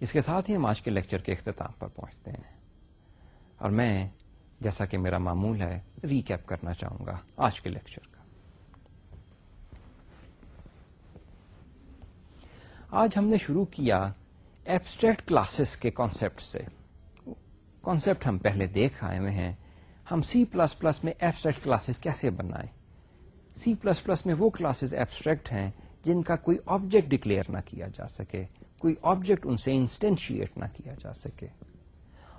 اس کے ساتھ ہی ہم آج کے لیکچر کے اختتام پر پہنچتے ہیں۔ اور میں جیسا کہ میرا معمول ہے ریکیپ کرنا چاہوں گا آج کے لیکچر کا۔ آج ہم نے شروع کیا ایبسٹریکٹ کلاسز کے کانسیپٹ سے۔ کانسیپٹ ہم پہلے دیکھ آئے ہوئے ہیں۔ ہم سی پلس پلس میں ایبسٹریکٹ کلاسز کیسے بنائیں؟ سی پلس پلس میں وہ کلاسز ایبسٹریکٹ ہیں جن کا کوئی آبجیکٹ ڈکلیئر نہ کیا جا سکے، کوئی آبجیکٹ ان سے انسٹینشیٹ نہ کیا جا سکے۔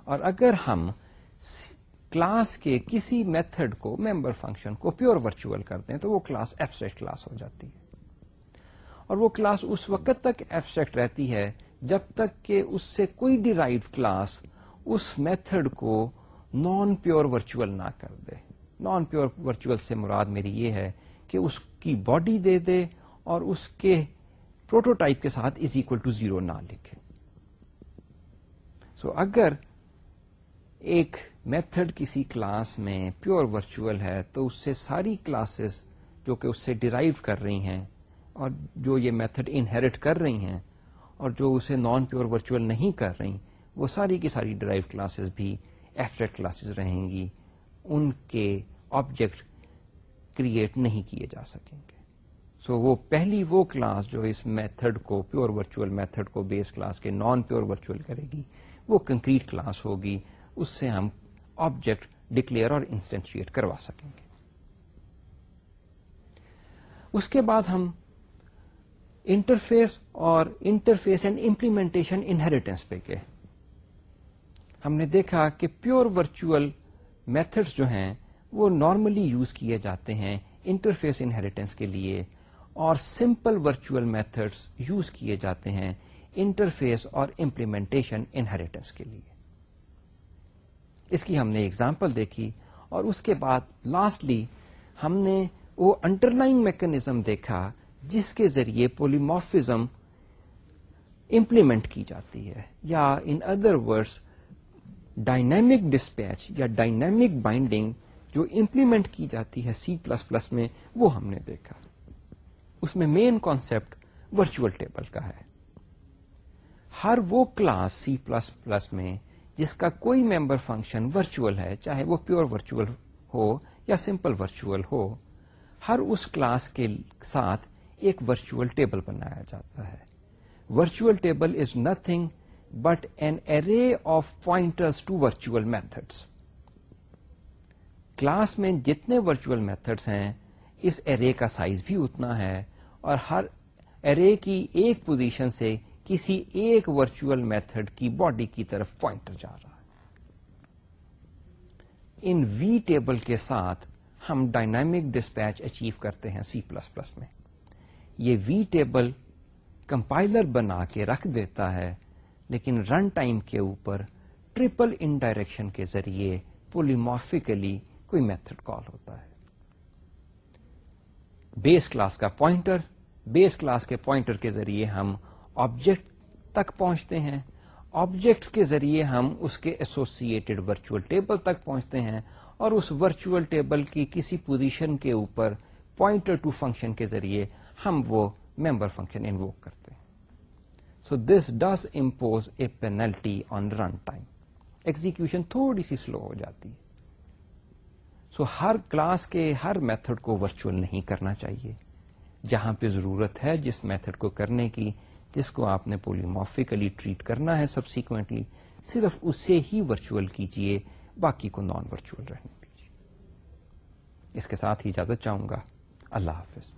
اور اگر ہم کلاس کے کسی میتھڈ کو ممبر فنکشن کو پیور ورچوئل کرتے ہیں تو وہ کلاس ایبسٹریکٹ کلاس ہو جاتی ہے۔ اور وہ کلاس اس وقت تک ایبسٹریکٹ رہتی ہے جب تک کہ اس سے کوئی ڈیرائیو کلاس اس میتھڈ کو نان پیور ورچوئل نہ کر دے۔ نان پیور ورچوئل سے مراد میری یہ ہے کہ اس کی باڈی دے دے اور اس کے پروٹوٹائپ کے ساتھ از اکول ٹو زیرو نہ لکھے۔ سو so, اگر ایک میتھڈ کسی کلاس میں پیور ورچوئل ہے تو اس سے ساری کلاسز جو کہ اس سے ڈرائیو کر رہی ہیں اور جو یہ میتھڈ انہیریٹ کر رہی ہیں اور جو اسے نان پیور ورچوئل نہیں کر رہی وہ ساری کی ساری ڈرائیو کلاسز بھی ایبسٹریکٹ کلاسز رہیں گی۔ ان کے آبجیکٹ کریٹ نہیں کیے جا سکیں گے۔ سو so, وہ پہلی وہ کلاس جو اس میتھڈ کو پیور ورچوئل میتھڈ کو بیس کلاس کے نان پیور ورچوئل کرے گی وہ کنکریٹ کلاس ہوگی۔ اس سے ہم آبجیکٹ ڈکلیئر اور انسٹینشیٹ کروا سکیں گے۔ اس کے بعد ہم انٹرفیس اور انٹرفیس اینڈ امپلیمنٹیشن انہیریٹنس پہ گئے۔ ہم نے دیکھا کہ پیور ورچوئل میتھڈس جو ہیں وہ نارملی یوز کیے جاتے ہیں انٹرفیس انہیریٹنس کے لیے اور سمپل ورچوئل میتھڈس یوز کیے جاتے ہیں انٹرفیس اور امپلیمنٹیشن انہیریٹنس کے لیے۔ اس کی ہم نے اگزامپل دیکھی اور اس کے بعد لاسٹلی ہم نے وہ انڈر لائن میکنیزم دیکھا جس کے ذریعے پولیموفزم امپلیمنٹ کی جاتی ہے یا in other words dynamic dispatch یا ڈائنامک بائنڈنگ جو امپلیمنٹ کی جاتی ہے سی پلس پلس میں وہ ہم نے دیکھا۔ اس میں مین کانسیپٹ ورچوئل ٹیبل کا ہے۔ ہر وہ کلاس سی پلس پلس میں جس کا کوئی ممبر فنکشن ورچوئل ہے، چاہے وہ پیور ورچوئل ہو یا سمپل ورچوئل ہو، ہر اس کلاس کے ساتھ ایک ورچوئل ٹیبل بنایا جاتا ہے۔ Virtual table is nothing but an array of pointers to virtual methods class میں جتنے ورچوئل میتھڈس ہیں، اس ارے کا سائز بھی اتنا ہے اور ہر ارے کی ایک پوزیشن سے کسی ایک ورچوئل میتھڈ کی باڈی کی طرف پوائنٹر جا رہا ہے۔ ان وی ٹیبل کے ساتھ ہم ڈائنامک ڈسپیچ اچیو کرتے ہیں سی پلس پلس میں۔ یہ وی ٹیبل کمپائلر بنا کے رکھ دیتا ہے، لیکن رن ٹائم کے اوپر ٹریپل انڈائریکشن کے ذریعے پولیموفیکلی کوئی میتھڈ کال ہوتا ہے۔ بیس کلاس کا پوائنٹر، بیس کلاس کے پوائنٹر کے ذریعے ہم آبجیکٹ تک پہنچتے ہیں۔ آبجیکٹس کے ذریعے ہم اس کے ایسوسیٹڈ ورچوئل ٹیبل تک پہنچتے ہیں اور اس ورچوئل ٹیبل کی کسی پوزیشن کے اوپر پوائنٹر ٹو فنکشن کے ذریعے ہم وہ ممبر فنکشن انووک کرتے ہیں۔ So this does impose a penalty on run time execution تھوڑی سی سلو ہو جاتی۔ ہے سو ہر کلاس کے ہر میتھڈ کو ورچوئل نہیں کرنا چاہیے۔ جہاں پہ ضرورت ہے جس میتھڈ کو کرنے کی جس کو آپ نے پولیموفیکلی ٹریٹ کرنا ہے سبسیکوینٹلی صرف اسے ہی ورچوئل کیجیے باقی کو نان ورچوئل رہنے دیجیے اس کے ساتھ ہی اجازت چاہوں گا۔ اللہ حافظ۔